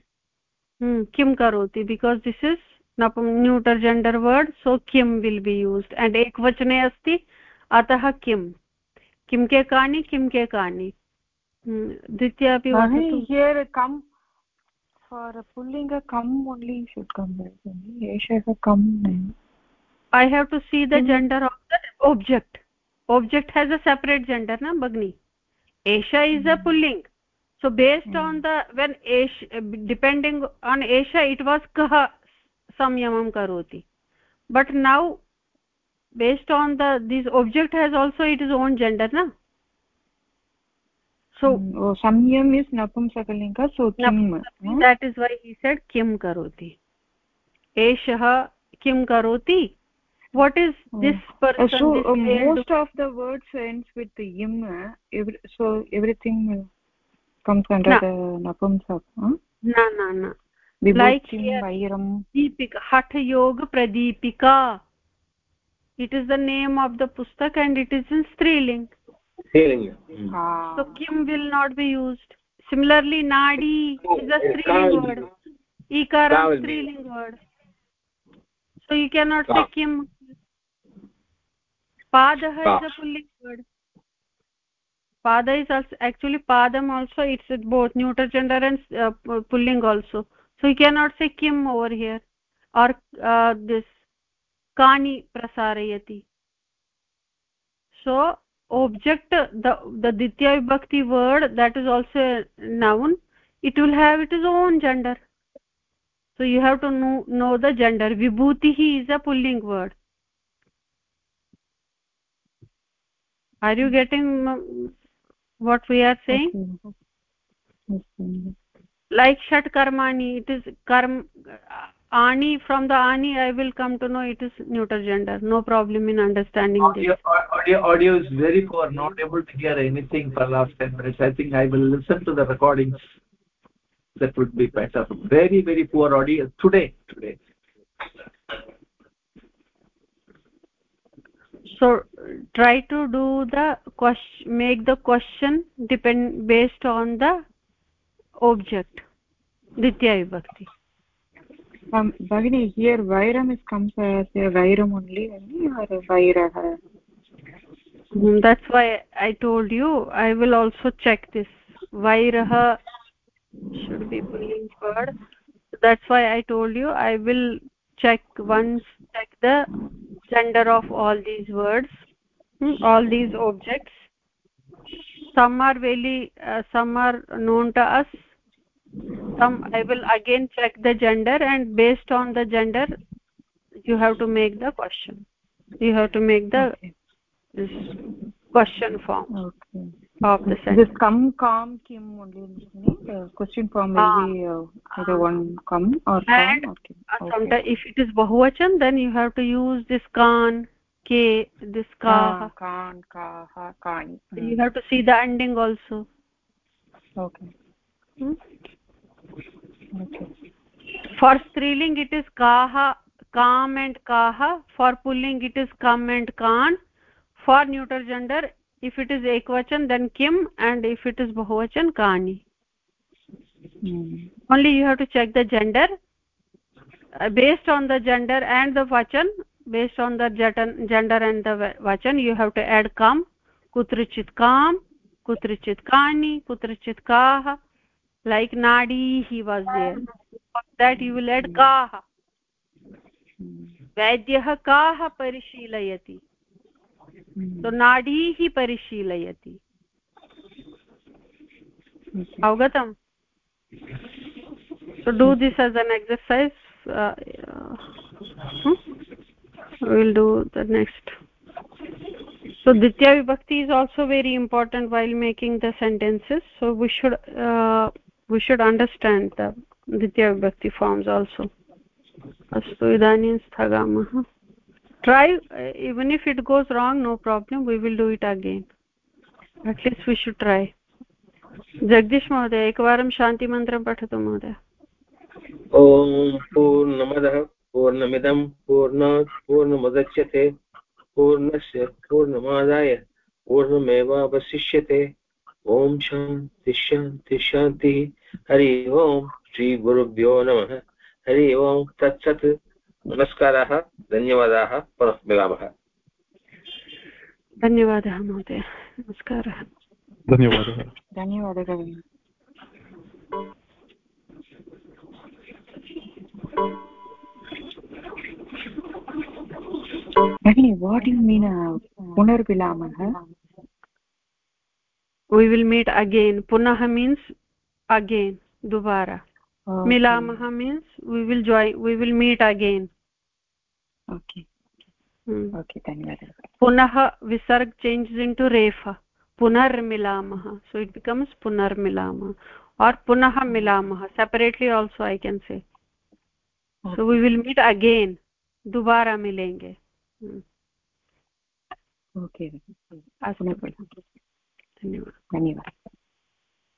किं करोति because this is neuter gender word so किं विल् बि यूस्ड् एण्ड् एकवचने अस्ति अतः किं किं के कानि किं के कानि द्वितीयापि I have to see the gender of the object object has a separate gender न भगिनि एषा is a pulling. So based on the when ash depending on एषा इट् वास् कः संयमं करोति but now based on the this object has also its own gender na so oh, samyam is napumsakalinga so kim that is why he said kim karoti eshah kim karoti what is oh. this person uh, so this uh, most of the words ends with the im uh, every, so everything comes under no. the napumsak huh? no no no like here deepika hatha yoga pradipika it is the name of the pustak and it is in striling. Striling ah. so kim will not be used. Similarly nadi is a striling word. Ikara striling word. So you cannot say kim. Padah is a pulling word. Pada is also actually padam also it's both neuter gender and uh, pulling also. So you cannot say kim over here or uh, this कानि प्रसारयति। So object the द्वितीयविभक्ति word that is also noun it will have it is own gender so you have to know know the gender विभूतिः is a pulling word are you getting what we are saying like षट् कर्माणि it is कर्म ani from the ani i will come to know it is neuter gender. No problem in understanding audio, this audio audio is very poor. Not able to hear anything for last 10 minutes. I think i will listen to the recordings. That would be better. Very very poor audio today today. So try to do the question make the question depend based on the object ditya vibhakti um bagini here vairam is comes as a vairam only. Or vairah. Hmm, that's why i told you i will also check this. Vairah should be pulling word that's why i told you i will check once check the gender of all these words hmm, all these objects. Some are really uh, some are known to us some i will again check the gender and based on the gender you have to make the question you have to make the okay. this question form okay of the sentence this come come kim only uh, question form will ah. be uh, either one come or and come or kim. Okay. if it is bahuvachan then you have to use this kan ke this ka ah, kan ka ha hmm. you have to see the ending also okay hmm? For स्त्रीलिंग it is काम and काह for पुलिंग it is कम and can't for neutral gender if it is एक वचन then किम and if it is बहुवचन कानी only you have to check the gender based on the gender and the वचन बेस्ड ऑन द जटन gender and the वचन you have to add कम कुत्रचित काम कुत्रचित कानी कुत्रचित काह का like nadi he was there for that you will add kah वैद्यः काः परिशीलयति तो नाडीः परिशीलयति अवगतम् so do this as an exercise uh, uh, hmm? we'll do the next so ditya vibhakti is also very important while making the sentences so we should uh, we should understand the ditya vibhakti forms also अस्तु इदानीं स्थगामः try even if it goes wrong no problem we will do it again at least we should try Jagdish महोदय एकवारं शान्तिमन्त्रं पठतु महोदय ॐ पूर्णमदः पूर्णमिदं पूर्णात् पूर्णमुदच्यते पूर्णस्य पूर्णमादाय पूर्णमेवावशिष्यते ॐ शान्ति शान्ति शान्तिः हरि ओम् श्रीगुरुभ्यो नमः। हरि ओम्। तत्सत् नमस्काराः। धन्यवादाः। पुनः मिलामः। धन्यवादः महोदय। नमस्कारः। धन्यवादः। धन्यवादः भगिनि वाट् यु मीन् पुनर्मिलामः? We will meet again. punah means again dubara okay. milamah means we will join we will meet again okay hmm. okay dhanyawad punah visarg changes into refa punar milamah so it becomes punar milamah or punah milamah separately also i can say okay. so we will meet again दोबारा मिलेंगे okay अस्तु धन्यवादः धन्यवादः